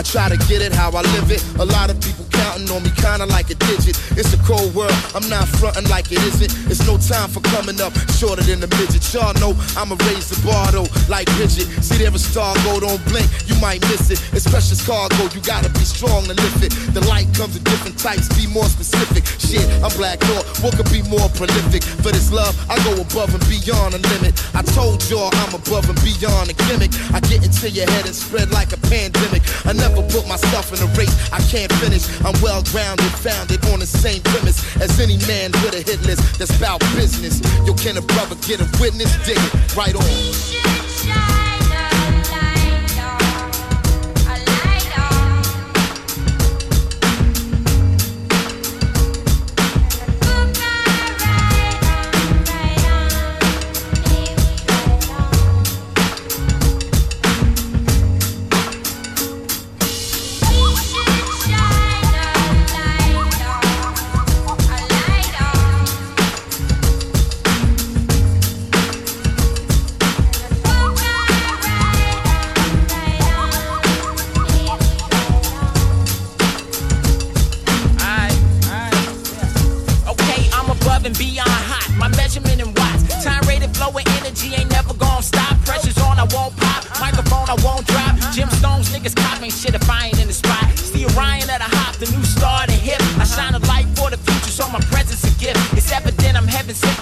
I try to get it how I live it. A lot of people counting on me kinda like a digit. It's a cold world, I'm not fronting like it isn't. It's no time for coming up shorter than a midget. Y'all know I'ma raise the bar though, like Bridget. See there a star go, don't blink, you might miss it. It's precious cargo, you gotta be strong to lift it. The light comes in different types, be more specific. Shit, I'm black thought, what could be more prolific? For this love, I go above and beyond a limit. I told y'all I'm above and beyond a gimmick. I get into your head and spread like a pandemic. I never put myself in a race I can't finish. I'm well grounded, founded on the same premise as any man with a hit list that's about business. Yo, can a brother get a witness? Dig it right on.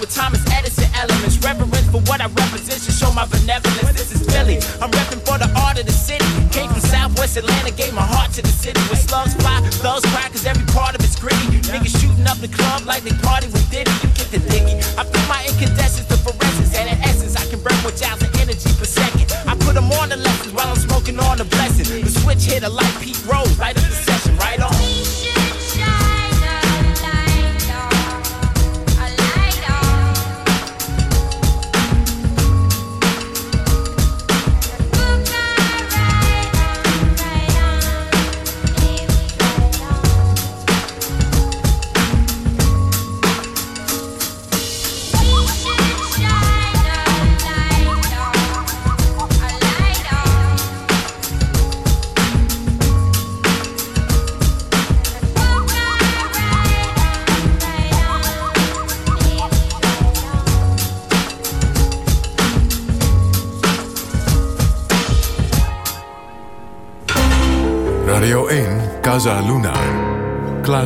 Thomas Edison elements. Reverence for what I represent show my benevolence. This is Philly. I'm repping for the art of the city. Came from Southwest Atlanta, gave my heart to the city. With slugs fly, thugs cry, cause every part of it's gritty. Niggas shooting up the club like they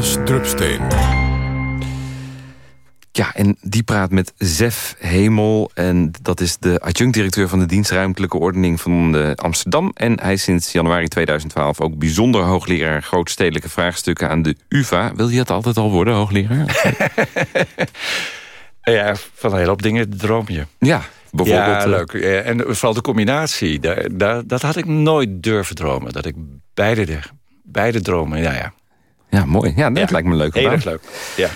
Klaas Drupsteen. Ja, en die praat met Zef Hemel. En dat is de adjunct-directeur van de dienst Ruimtelijke Ordening van de Amsterdam. En hij is sinds januari 2012 ook bijzonder hoogleraar grootstedelijke vraagstukken aan de UvA. Wil je dat altijd al worden, hoogleraar? (laughs) ja, van een hele hoop dingen droom je. Ja, bijvoorbeeld. Ja, eh, leuk. En vooral de combinatie. Daar, daar, dat had ik nooit durven dromen. Dat ik beide, de, beide dromen, ja, ja. Ja, mooi. Ja, dat Ja. lijkt me leuk. Heel erg leuk. Ja.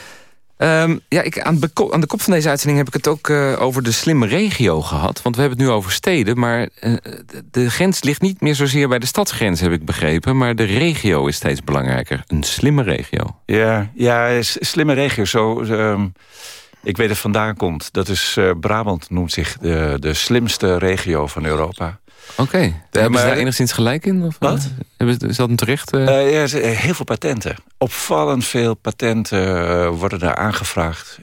Ehm, ja, ik, aan, aan de kop van deze uitzending heb ik het ook eh, over de slimme regio gehad. Want we hebben het nu over steden, maar eh, de, de grens ligt niet meer zozeer bij de stadsgrens, heb ik begrepen. Maar de regio is steeds belangrijker. Een slimme regio. Ja, ja slimme regio. Zo, ehm, ik weet dat het vandaan komt. Dat is eh, Brabant noemt zich de, de slimste regio van Europa. Oké. Hebben ze maar- daar enigszins gelijk in? Of, Wat? hebben ze- is dat een terecht? eh? Eh, ja, heel veel patenten. Opvallend veel patenten eh, worden daar aangevraagd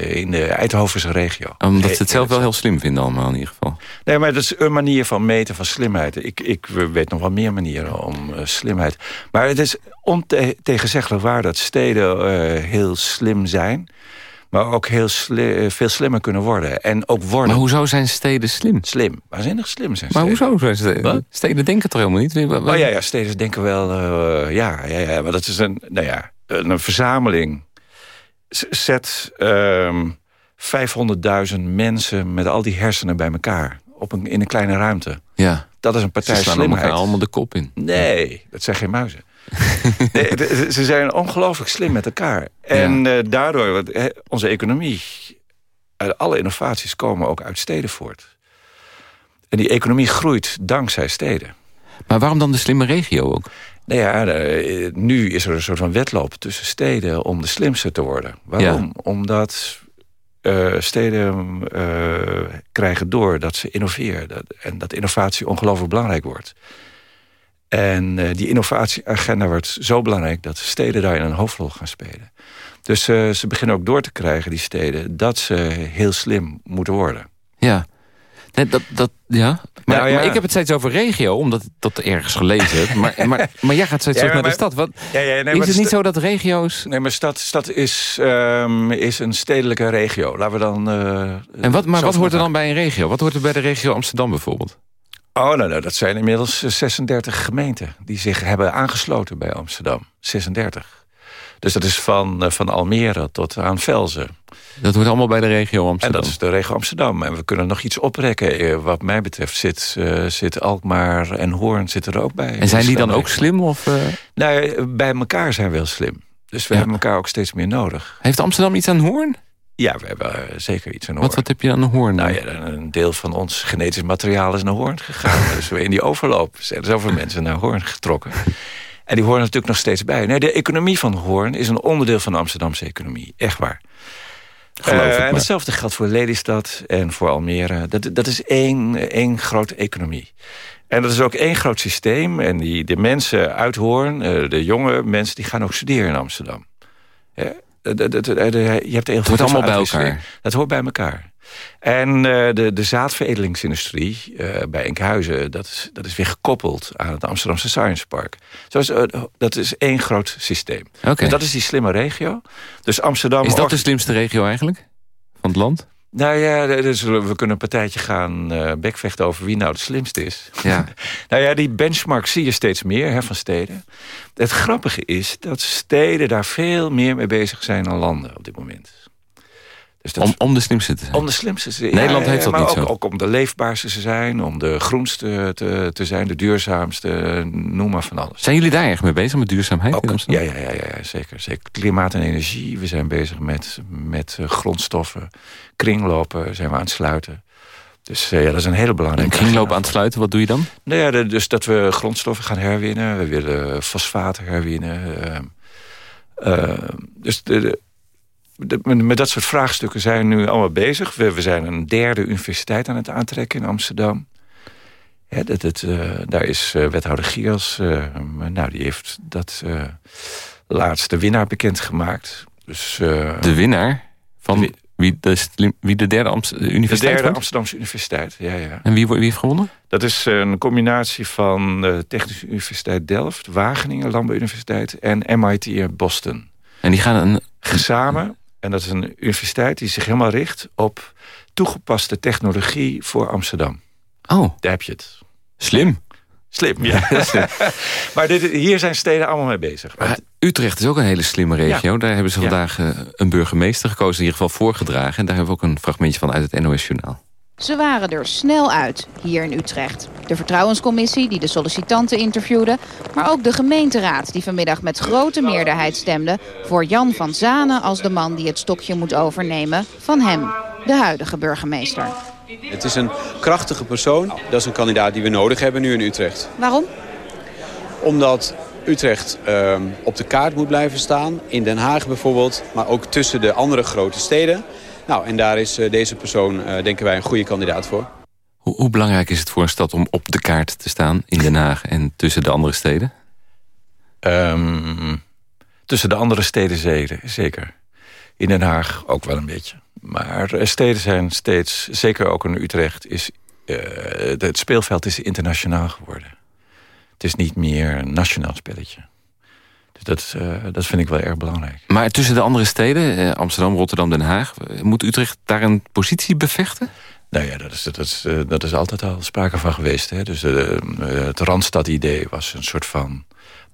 in de Eindhovense regio. omdat Eh, ze het zelf wel heel slim vinden allemaal in ieder geval. Nee, maar dat is een manier van meten van slimheid. Ik, ik weet nog wel meer manieren om slimheid. Maar het is ontegenzeggelijk waar dat steden heel slim zijn. Maar ook heel sli- eh, veel slimmer kunnen worden. En ook worden Maar hoezo zijn steden slim? slim. Waanzinnig slim zijn Maar steden. hoezo zijn steden? Wat? Steden denken toch helemaal niet? Wa- wa- Oh ja, ja, steden denken wel... eh, ja, ja, ja, maar dat is een, nou ja, een, verzameling. Zet ehm 500.000 mensen met al die hersenen bij elkaar. Op een, in een kleine ruimte. Ja, Dat is een ze partij slaan elkaar slimheid. allemaal de kop in. Nee, dat zijn geen muizen. (laughs) nee, ze zijn ongelooflijk slim met elkaar. En eh, daardoor, onze economie... eh, alle innovaties komen ook uit steden voort. En die economie groeit dankzij steden. Maar waarom dan de slimme regio ook? Nou ja, eh, nu is er een soort van wedloop tussen steden om de slimste te worden. Waarom? Omdat steden krijgen door dat ze innoveren. Dat, en dat innovatie ongelooflijk belangrijk wordt. En eh, die innovatieagenda wordt zo belangrijk... dat steden daarin een hoofdrol gaan spelen. Dus eh, ze beginnen ook door te krijgen, die steden... dat ze heel slim moeten worden. Ja. Nee, dat, dat, ja. Maar, Nou ja. maar ik heb het steeds over regio, omdat ik dat ergens gelezen heb. Maar, maar, (laughs) maar jij gaat steeds Ja, terug naar de stad. Wat, Ja, ja, nee, is het niet zo dat regio's... Nee, maar stad, stad is, ehm, is een stedelijke regio. Laten we dan... eh, En wat, maar wat hoort er dan bij een regio? Wat hoort er bij de regio Amsterdam bijvoorbeeld? Oh, nou, nou, dat zijn inmiddels eh, 36 gemeenten die zich hebben aangesloten bij Amsterdam. 36. Dus dat is van, eh, van Almere tot aan Velzen. Dat hoort allemaal bij de regio En Amsterdam. dat is de regio Amsterdam. En we kunnen nog iets oprekken. Eh, Wat mij betreft zit, eh, zit Alkmaar en Hoorn zitten er ook bij. en zijn die dan ook slim? Of, eh, Nou, bij elkaar zijn we heel slim. Dus we Ja. hebben elkaar ook steeds meer nodig. heeft Amsterdam iets aan Hoorn? Ja, we hebben eh, zeker iets aan Hoorn. wat heb je aan Hoorn? dan? Nou ja, een deel van ons genetisch materiaal is naar Hoorn gegaan. (laughs) dus we in die overloop zijn er zoveel mensen naar Hoorn getrokken. En die horen natuurlijk nog steeds bij. Nee, de economie van Hoorn is een onderdeel van de Amsterdamse economie. Echt waar. Geloof ik en hetzelfde geldt voor Lelystad en voor Almere. Dat, dat is één, één grote economie. En dat is ook één groot systeem. En die, de mensen uit Hoorn, eh, de jonge mensen... die gaan ook studeren in Amsterdam. Dat- dat- je hebt Het hoort allemaal bij elkaar. Dat hoort bij elkaar. En eh, de, de zaadveredelingsindustrie eh, bij Enkhuizen... Dat is, dat is weer gekoppeld aan het Amsterdamse Science Park. Zoals, eh, dat is één groot systeem. Oké. Dus dat is die slimme regio. Dus Amsterdam... Is dat de slimste regio eigenlijk? Van het land? Nou ja, dus we kunnen een partijtje gaan eh, bekvechten over wie nou de slimste is. Ja. (laughs) Nou ja, die benchmark zie je steeds meer hè, van steden. Het grappige is dat steden daar veel meer mee bezig zijn dan landen op dit moment. Dus dat Om, om de slimste te zijn. om de slimste te zijn. Nederland Ja, heeft dat maar niet ook, zo. ook om de leefbaarste te zijn, om de groenste te, te zijn, de duurzaamste, noem maar van alles. Zijn jullie daar erg mee bezig met duurzaamheid in Ook, Amsterdam? ja, ja, ja, ja, zeker, zeker. Klimaat en energie. We zijn bezig met, met eh, grondstoffen. Kringlopen zijn we aan het sluiten. Dus eh, ja, dat is een hele Een belangrijke... kringloop agenda. aan het sluiten, wat doe je dan? Nou ja, dus dat we grondstoffen gaan herwinnen. We willen fosfaat herwinnen. ehm, ehm, dus de- met- dat soort vraagstukken zijn we nu allemaal bezig. We, we zijn een derde universiteit aan het aantrekken in Amsterdam. Ja, dat, het, eh, daar is eh, wethouder Giers, eh, nou, die heeft dat laatste winnaar bekendgemaakt. Dus, De winnaar van... de Wie de, wie de derde Amst universiteit? De derde Amsterdamse universiteit, ja, ja. En wie, wie heeft gewonnen? Dat is een combinatie van de Technische Universiteit Delft... Wageningen, Landbouwuniversiteit en MIT in Boston. En die gaan een... Samen, en dat is een universiteit die zich helemaal richt... op toegepaste technologie voor Amsterdam. Oh. Daar heb je het. Slim. Slim, ja. (laughs) (laughs) maar dit, hier zijn steden allemaal mee bezig. Maar Utrecht is ook een hele slimme regio. Daar hebben ze vandaag eh, een burgemeester gekozen, in ieder geval voorgedragen. En daar hebben we ook een fragmentje van uit het NOS-journaal. Ze waren er snel uit, hier in Utrecht. De vertrouwenscommissie die de sollicitanten interviewde... maar ook de gemeenteraad die vanmiddag met grote meerderheid stemde... voor Jan van Zanen als de man die het stokje moet overnemen van hem, de huidige burgemeester. Het is een krachtige persoon. Dat is een kandidaat die we nodig hebben nu in Utrecht. Waarom? Omdat Utrecht uh, op de kaart moet blijven staan. In Den Haag bijvoorbeeld, maar ook tussen de andere grote steden. Nou, en daar is uh, deze persoon, uh, denken wij, een goede kandidaat voor. Hoe, hoe, belangrijk is het voor een stad om op de kaart te staan in Den Haag en tussen de andere steden? Um, tussen de andere steden zeker. In Den Haag ook wel een beetje. Maar steden zijn steeds, zeker ook in Utrecht... is uh, het speelveld is internationaal geworden. Het is niet meer een nationaal spelletje. Dus dat, uh, dat vind ik wel erg belangrijk. Maar tussen de andere steden, uh, Amsterdam, Rotterdam, Den Haag... moet Utrecht daar een positie bevechten? Nou ja, dat is, dat is, dat is altijd al sprake van geweest. Hè? Dus het Randstad-idee was een soort van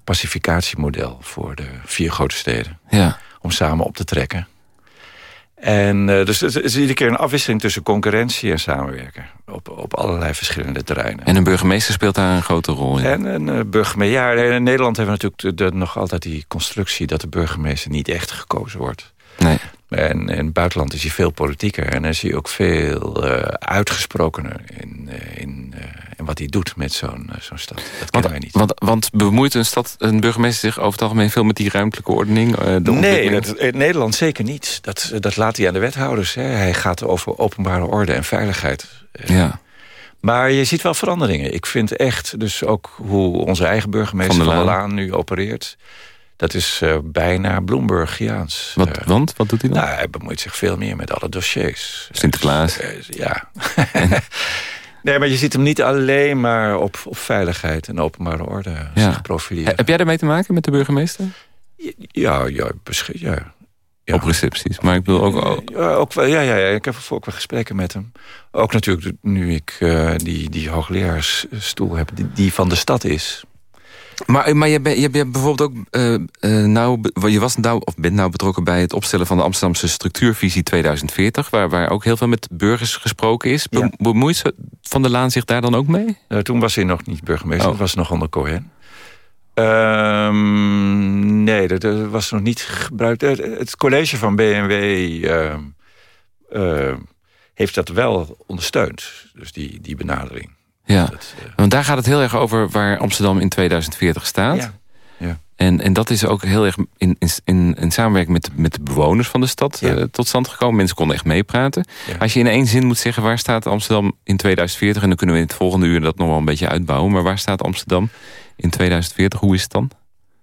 pacificatiemodel... voor de vier grote steden. Ja. Om samen op te trekken. En uh, dus het is iedere keer een afwisseling tussen concurrentie en samenwerken. Op, op allerlei verschillende terreinen. En een burgemeester speelt daar een grote rol in? En een uh, burgemeester, ja, in Nederland hebben we natuurlijk de, de, nog altijd die constructie... dat de burgemeester niet echt gekozen wordt. Nee. En in het buitenland is hij veel politieker. En is hij ook veel uh, uitgesprokener in, in, wat hij doet met zo'n zo'n stad. Dat want, kennen wij niet. Want, want bemoeit een, stad, een burgemeester zich over het algemeen veel met die ruimtelijke ordening? nee, dat, in Nederland zeker niet. Dat, dat laat hij aan de wethouders. Hè. Hij gaat over openbare orde en veiligheid. Ja. Maar je ziet wel veranderingen. Ik vind echt, dus ook hoe onze eigen burgemeester Van der Laan, Van der Laan nu opereert... Dat is uh, bijna Bloombergiaans. Wat, uh, want? Wat doet hij dan? Nou, hij bemoeit zich veel meer met alle dossiers. Sinterklaas. Uh, ja. (laughs) (laughs) nee, maar je ziet hem niet alleen maar op, op veiligheid en openbare orde ja. zich profileren. Heb jij daarmee te maken met de burgemeester? Ja, ja, ja. Ja. Op recepties, maar ik bedoel ook... Ja, ook wel, ja, ja, ja, ik heb ook wel gesprekken met hem. Ook natuurlijk nu ik uh, die, die hoogleraarsstoel heb, die, die van de stad is. Maar, maar je, bent, je bent bijvoorbeeld ook uh, uh, nou, je was nou, of bent nou betrokken bij het opstellen van de Amsterdamse structuurvisie 2040, waar, waar ook heel veel met burgers gesproken is. Be ja. Bemoeit Van der Laan zich daar dan ook mee? Nou, toen was hij nog niet burgemeester, oh. was nog onder Cohen. Um, nee, dat, dat, was nog niet gebruikt. Het college van BMW uh, uh, heeft dat wel ondersteund, dus die, die benadering. Ja, dat, uh... want daar gaat het heel erg over waar Amsterdam in 2040 staat. Ja. ja. En, en dat is ook heel erg in, in, in samenwerking met, met de bewoners van de stad ja. uh, tot stand gekomen. Mensen konden echt meepraten. Ja. Als je in één zin moet zeggen waar staat Amsterdam in 2040... en dan kunnen we in het volgende uur dat nog wel een beetje uitbouwen... maar waar staat Amsterdam in 2040? Hoe is het dan?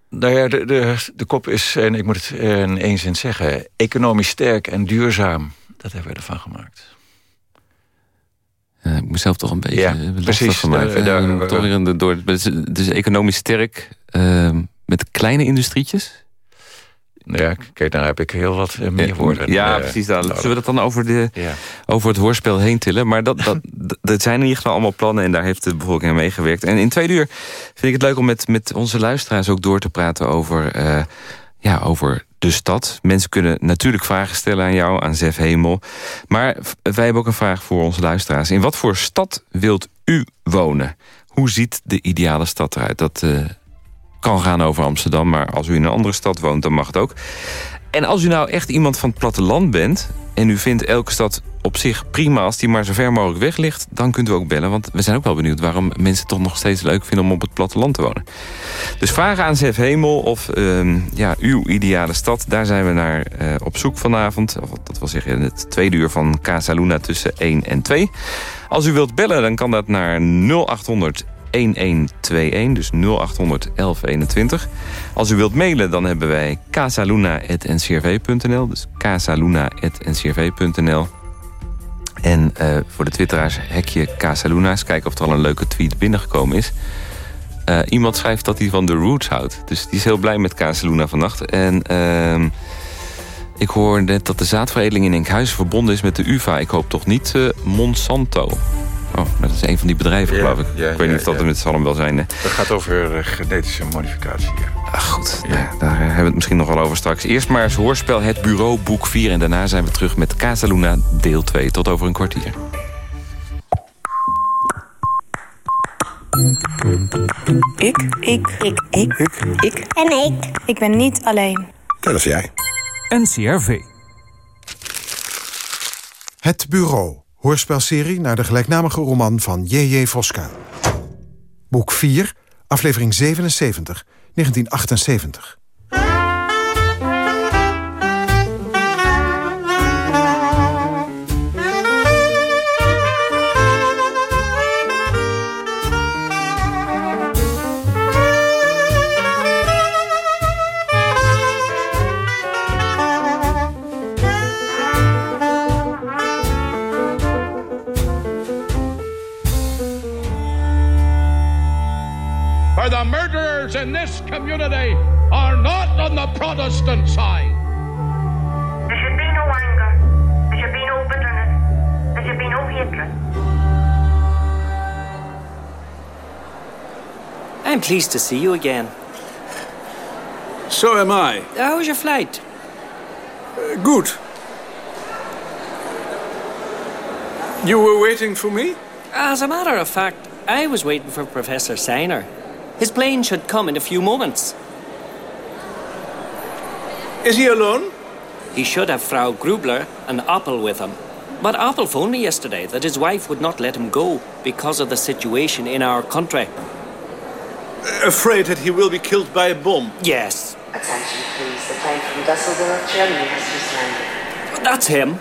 Nou ja, de, de, de kop is, en ik moet het in één zin zeggen... economisch sterk en duurzaam. Dat hebben we ervan gemaakt. Uh, ik mezelf toch een beetje ja, precies, gemaakt. Uh, daar, toch weer door, het is economisch sterk ehm, met kleine industrietjes. Ja, kijk, daar heb ik heel wat meer woorden. Ja, ja precies. Dan. Zullen we dat dan over, de, ja. over het hoorspel heen tillen? Maar dat, dat, (laughs) dat zijn in ieder geval allemaal plannen... en daar heeft de bevolking aan meegewerkt. En in twee uur vind ik het leuk om met, met onze luisteraars ook door te praten over... Ja, over de stad. Mensen kunnen natuurlijk vragen stellen aan jou, aan Zef Hemel. Maar wij hebben ook een vraag voor onze luisteraars. In wat voor stad wilt u wonen? Hoe ziet de ideale stad eruit? Dat uh, kan gaan over Amsterdam, maar als u in een andere stad woont, dan mag het ook. En als u nou echt iemand van het platteland bent... en u vindt elke stad op zich prima als die maar zo ver mogelijk weg ligt... dan kunt u ook bellen, want we zijn ook wel benieuwd... waarom mensen toch nog steeds leuk vinden om op het platteland te wonen. Dus vragen aan Zef Hemel of uh, ja, uw ideale stad. Daar zijn we naar uh, op zoek vanavond. Of, dat wil zeggen in het tweede uur van Casa Luna tussen 1 en 2. Als u wilt bellen, dan kan dat naar 0800 1121, dus 0800 1121. Als u wilt mailen, dan hebben wij casaluna.ncrv.nl, dus casaluna.ncrv.nl. En uh, voor de twitteraars hekje Casaluna. Eens kijken of er al een leuke tweet binnengekomen is. Uh, iemand schrijft dat hij van The Roots houdt. Dus die is heel blij met Casaluna vannacht. En uh, ik hoor net dat de zaadveredeling in Enkhuizen verbonden is met de UvA. Ik hoop toch niet uh, Monsanto. Oh, dat is een van die bedrijven, Ja, geloof ik. ja, ik weet ja, niet of dat het met allen wel zijn. hè. Dat gaat over eh, genetische modificatie. Ja. Ah, goed, nou ja, daar eh, hebben we het misschien nog wel over straks. Eerst maar eens hoorspel Het Bureau, boek 4. En daarna zijn we terug met Casaluna, deel 2. Tot over een kwartier. Ik. Ik. Ik. Ik. Ik. En ik. Ik ben niet alleen. Dat is jij. NCRV. Het Bureau. Hoorspelserie naar de gelijknamige roman van J.J. Voska. Boek 4, aflevering 77, 1978. Community are not on the Protestant side. There should be no anger. There should be no bitterness. There should be no hatred. I'm pleased to see you again. So am I. How was your flight? Uh, good. You were waiting for me? As a matter of fact, I was waiting for Professor Seiner. His plane should come in a few moments. Is he alone? He should have Frau Grubler and Appel with him. But Appel phoned me yesterday that his wife would not let him go because of the situation in our country. Afraid that he will be killed by a bomb. Yes, Attention, please. The plane from Dusseldorf, Germany has just landed. that's him.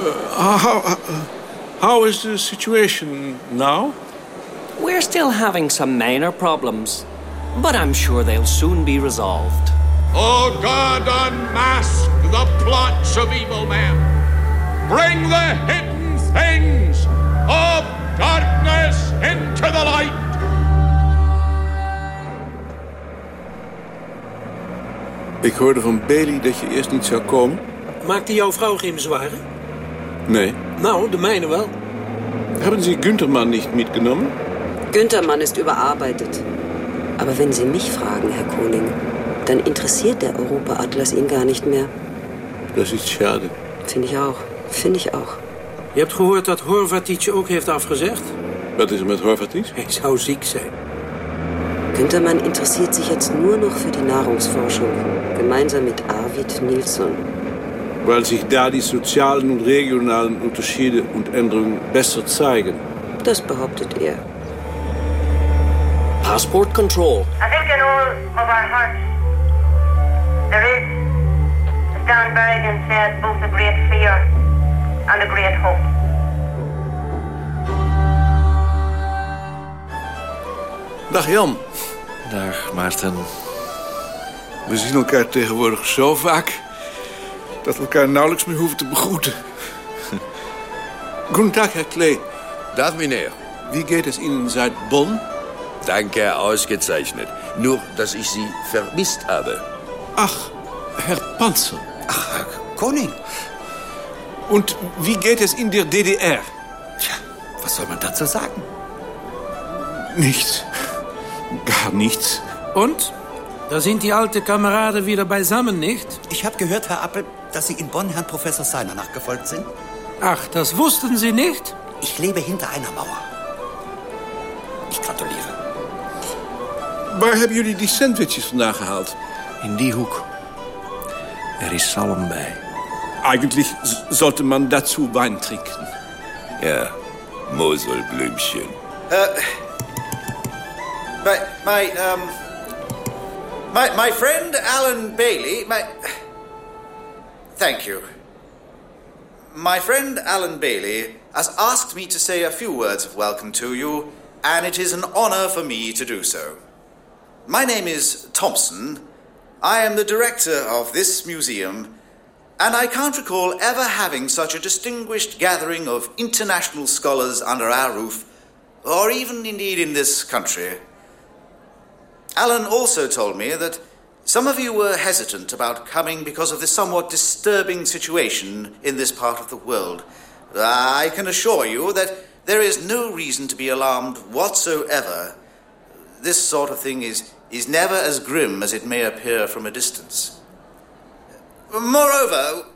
Uh, how, uh, how is the situation now? We're still having some minor problems, but I'm sure they'll soon be resolved. Oh God, unmask the plots of evil men. Bring the hidden things of darkness into the light. Ik hoorde van Bailey dat je eerst niet zou komen. Maakte jouw vrouw geen bezwaren? Nee. Nou, de mijne wel. Haben Sie Günthermann nicht Günthermann ist überarbeitet. Aber wenn Sie mich fragen, Herr Koning, dann interessiert der Europa-Atlas ihn gar nicht mehr. Das ist schade. Finde ich auch. Finde ich auch. Je hebt gehoord dat Horvatic ook heeft afgezegd? Wat is er met Horvatic? Hij zou ziek zijn. Günthermann interessiert sich jetzt nur noch für die Nahrungsforschung, gemeinsam mit Arvid Nilsson. Weil sich da die sozialen und regionalen Unterschiede und Änderungen besser zeigen. Das behauptet er. Passport control. I think in all of our hearts there is, as Dan Berrigan said, both a great fear and a great hope. Dag Jan. Dag Maarten. We zien elkaar tegenwoordig zo vaak dat we elkaar nauwelijks meer hoeven te begroeten. (laughs) Guten Tag, Herr Klee. Dag, meneer. Wie geht es Ihnen seit Bonn? Danke, ausgezeichnet. Nur, dass ich Sie vermisst habe. Ach, Herr Panzer. Ach, Herr Koning. Und wie geht es in der DDR? Was soll man dazu sagen? Nichts. Gar nichts. Und? Da sind die alten Kameraden wieder beisammen, nicht? Ich habe gehört, Herr Appel, dass Sie in Bonn Herrn Professor Seiner nachgefolgt sind. Ach, das wussten Sie nicht? Ich lebe hinter einer Mauer. Ich gratuliere. Waar hebben jullie die sandwiches vandaan gehaald? In die hoek. Er is zalm bij. Eigentlich s- sollte man dazu Wein trinken. Ja, Moselblümchen. Uh, my, my, um, my, my friend Alan Bailey, my, thank you. My friend Alan Bailey has asked me to say a few words of welcome to you, and it is an honor for me to do so. My name is Thompson. I am the director of this museum, and I can't recall ever having such a distinguished gathering of international scholars under our roof, or even indeed in this country. Alan also told me that some of you were hesitant about coming because of the somewhat disturbing situation in this part of the world. I can assure you that there is no reason to be alarmed whatsoever. This sort of thing is, is never as grim as it may appear from a distance. Moreover,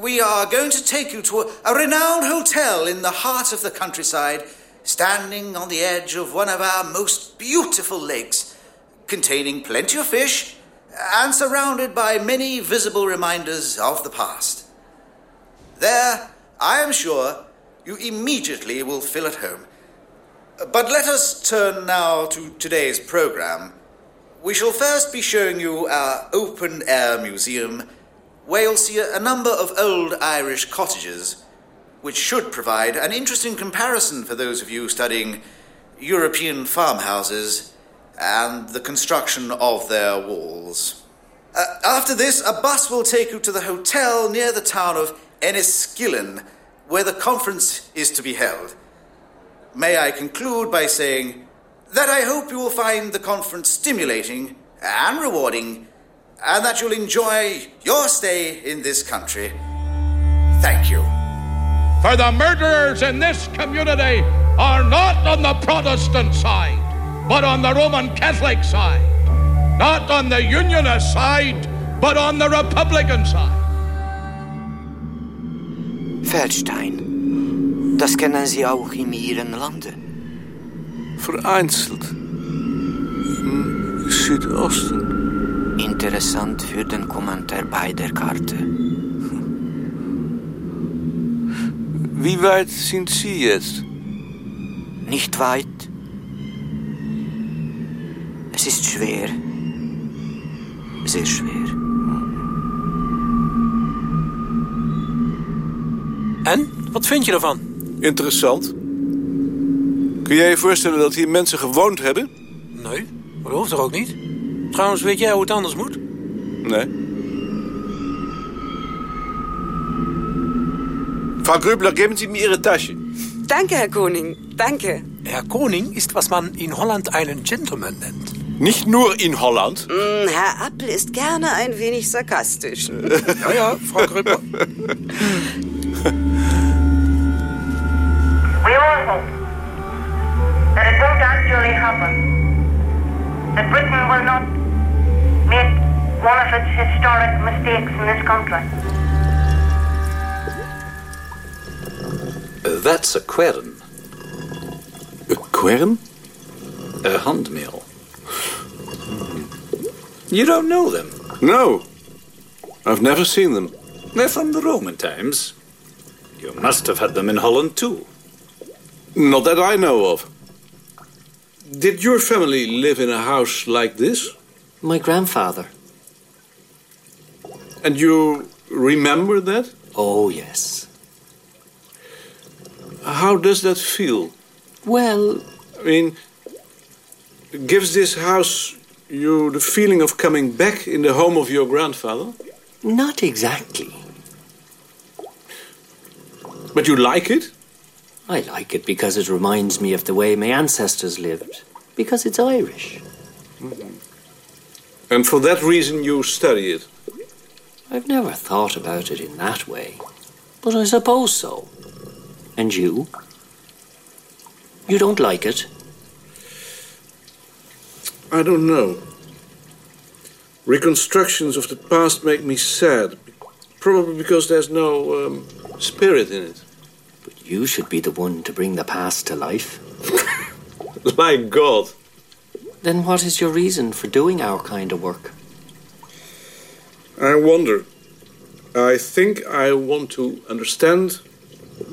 we are going to take you to a, renowned hotel in the heart of the countryside, standing on the edge of one of our most beautiful lakes, containing plenty of fish and surrounded by many visible reminders of the past. There, I am sure, you immediately will feel at home. But let us turn now to today's program. We shall first be showing you our open air museum, where you'll see a number of old Irish cottages, which should provide an interesting comparison for those of you studying European farmhouses and the construction of their walls. Uh, after this, a bus will take you to the hotel near the town of Enniskillen, where the conference is to be held. May I conclude by saying that I hope you will find the conference stimulating and rewarding, and that you'll enjoy your stay in this country. Thank you. For the murderers in this community are not on the Protestant side, but on the Roman Catholic side. Not on the Unionist side, but on the Republican side. Feldstein. Das kennen Sie auch in Ihren Lande. Vereinzelt. Im Südosten. Interessant für den Kommentar bei der Karte. Wie weit sind Sie jetzt? Nicht weit. Es ist schwer. Sehr schwer. En? Wat vind je ervan? Interessant. Kun jij je voorstellen dat hier mensen gewoond hebben? Nee, dat hoeft toch ook niet? Trouwens, weet jij hoe het anders moet? Nee. Frau Grübler, geben Sie mir Ihre Tasche. Danke, Herr Koning. Danke. Herr Koning ist, was man in Holland einen Gentleman nennt. Nicht nur in Holland. Mm, Herr Appel ist gerne ein wenig sarkastisch. (laughs) ja, ja, Frau Grübler. (laughs) it won't actually happen. That Britain will not make one of its historic mistakes in this country. Uh, that's a quern. A quern? A handmill. Hmm. You don't know them? No. I've never seen them. They're from the Roman times. You must have had them in Holland too. Not that I know of. Did your family live in a house like this? My grandfather. And you remember that? Oh, yes. How does that feel? Well, I mean, gives this house you the feeling of coming back in the home of your grandfather? not exactly. But you like it? I like it because it reminds me of the way my ancestors lived. Because it's Irish. And for that reason you study it? I've never thought about it in that way. But I suppose so. And you? You don't like it? I don't know. Reconstructions of the past make me sad. Probably because there's no um, spirit in it. You should be the one to bring the past to life. (laughs) like God. Then what is your reason for doing our kind of work? I wonder. I think I want to understand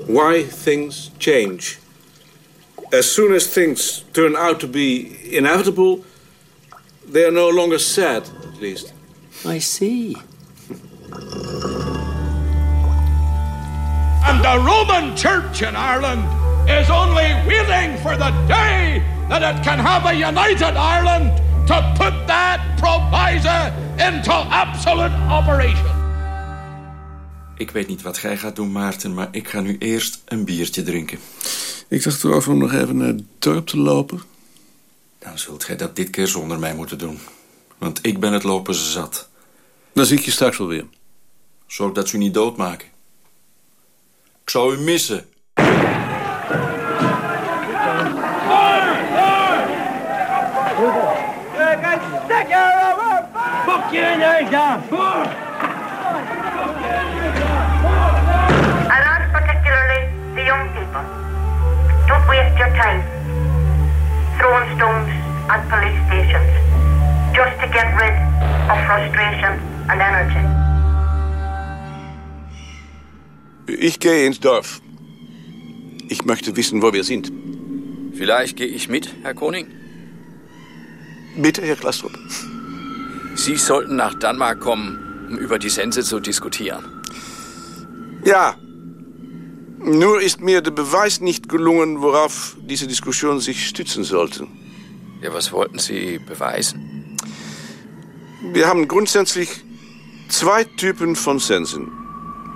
why things change. As soon as things turn out to be inevitable, they are no longer sad, at least. I see. The Roman Church in Ireland is only waiting for the day that it can have a united Ireland to put that proviso into absolute operation. Ik weet niet wat gij gaat doen, Maarten, maar ik ga nu eerst een biertje drinken. Ik dacht erover om nog even naar het dorp te lopen. Dan zult gij dat dit keer zonder mij moeten doen. Want ik ben het lopen zat. Dan zie ik je straks wel weer. Zorg dat ze u niet doodmaken. Ik zou u missen. John. And ask particularly the young people. Don't waste your time throwing stones at police stations just to get rid of frustration and energy. Ich gehe ins Dorf. Ich möchte wissen, wo wir sind. Vielleicht gehe ich mit, Herr Koning. Bitte, Herr Klastrup. Sie sollten nach Danmark kommen, um über die Sense zu diskutieren. Ja. Nur ist mir der Beweis nicht gelungen, worauf diese Diskussion sich stützen sollte. Ja, was wollten Sie beweisen? Wir haben grundsätzlich zwei Typen von Sensen.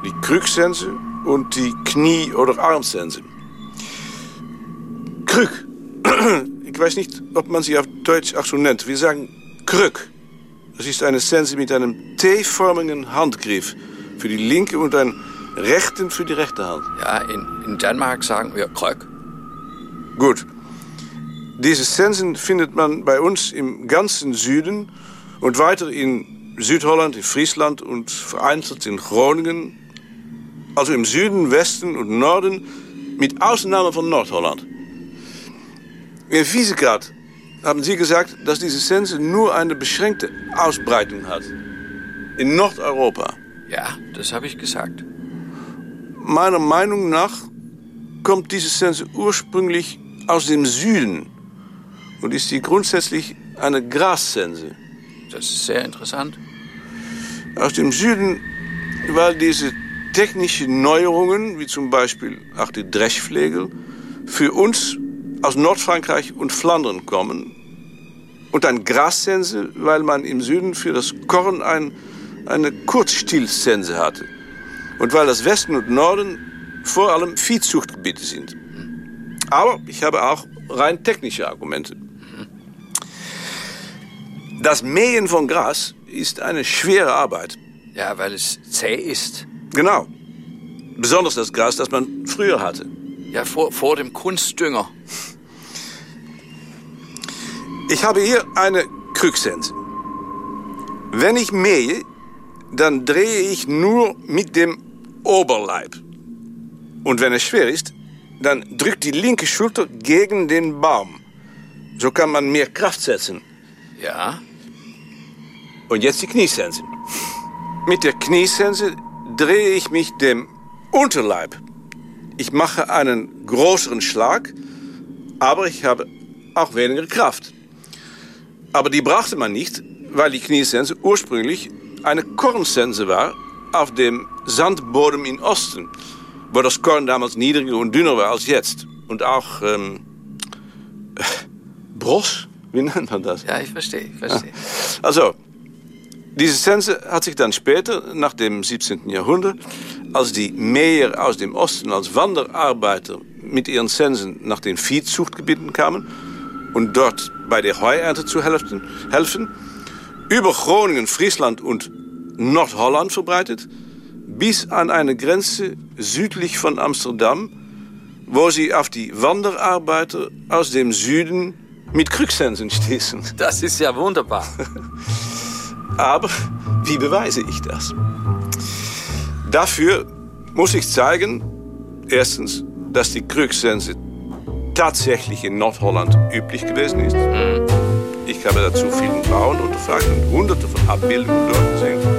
Die Krücksense und die Knie- oder Armsense. Krück. (clears throat) Ich weiß nicht, ob man sie auf Deutsch auch so nennt. Wir sagen Krück. Das ist eine Sense mit einem T-förmigen Handgriff für die linke und einen rechten für die rechte Hand. Ja, in, in Dänemark sagen wir Krök. Gut. Diese Sensen findet man bei uns im ganzen Süden und weiter in Südholland, in Friesland und vereinzelt in Groningen. Also im Süden, Westen und Norden, mit Ausnahme von Nordholland. In Wiesegrad haben Sie gesagt, dass diese Sense nur eine beschränkte Ausbreitung hat. In Nordeuropa. Ja, das habe ich gesagt. Meiner Meinung nach kommt diese Sense ursprünglich aus dem Süden und ist sie grundsätzlich eine Grassense. Das ist sehr interessant. Aus dem Süden, weil diese technischen Neuerungen, wie zum Beispiel auch die Dreschflegel, für uns aus Nordfrankreich und Flandern kommen. Und ein Grassense, weil man im Süden für das Korn ein, eine Kurzstielsense hatte. Und weil das Westen und Norden vor allem Viehzuchtgebiete sind. Aber ich habe auch rein technische Argumente. Das Mähen von Gras ist eine schwere Arbeit. Ja, weil es zäh ist. Genau. Besonders das Gras, das man früher hatte. Ja, vor, vor dem Kunstdünger. Ich habe hier eine Krücksense. Wenn ich mähe, dann drehe ich nur mit dem Oberleib. Und wenn es schwer ist, dann drückt die linke Schulter gegen den Baum. So kann man mehr Kraft setzen. Ja. Und jetzt die Kniesense. Mit der Kniesense drehe ich mich dem Unterleib. Ich mache einen größeren Schlag, aber ich habe auch weniger Kraft. Aber die brachte man nicht, weil die Kniesense ursprünglich eine Kornsense war auf dem Sandboden im Osten, wo das Korn damals niedriger und dünner war als jetzt. Und auch ähm, (laughs) äh, Bros, wie nennt man das? Ja, ich verstehe, ich verstehe. Also, diese Sense hat sich dann später, nach dem 17. Jahrhundert, als die Mäher aus dem Osten als Wanderarbeiter mit ihren Sensen nach den Viehzuchtgebieten kamen und dort bei der Heuernte zu helfen, helfen über Groningen, Friesland und Nordholland verbreitet, bis an eine Grenze südlich von Amsterdam, wo sie auf die Wanderarbeiter aus dem Süden mit Krücksensen stießen. Das ist ja wunderbar. (laughs) Aber wie beweise ich das? Dafür muss ich zeigen, erstens, dass die Krücksense tatsächlich in Nordholland üblich gewesen ist. Ich habe dazu vielen Bauern unterfragt und hunderte von Abbildungen dort gesehen.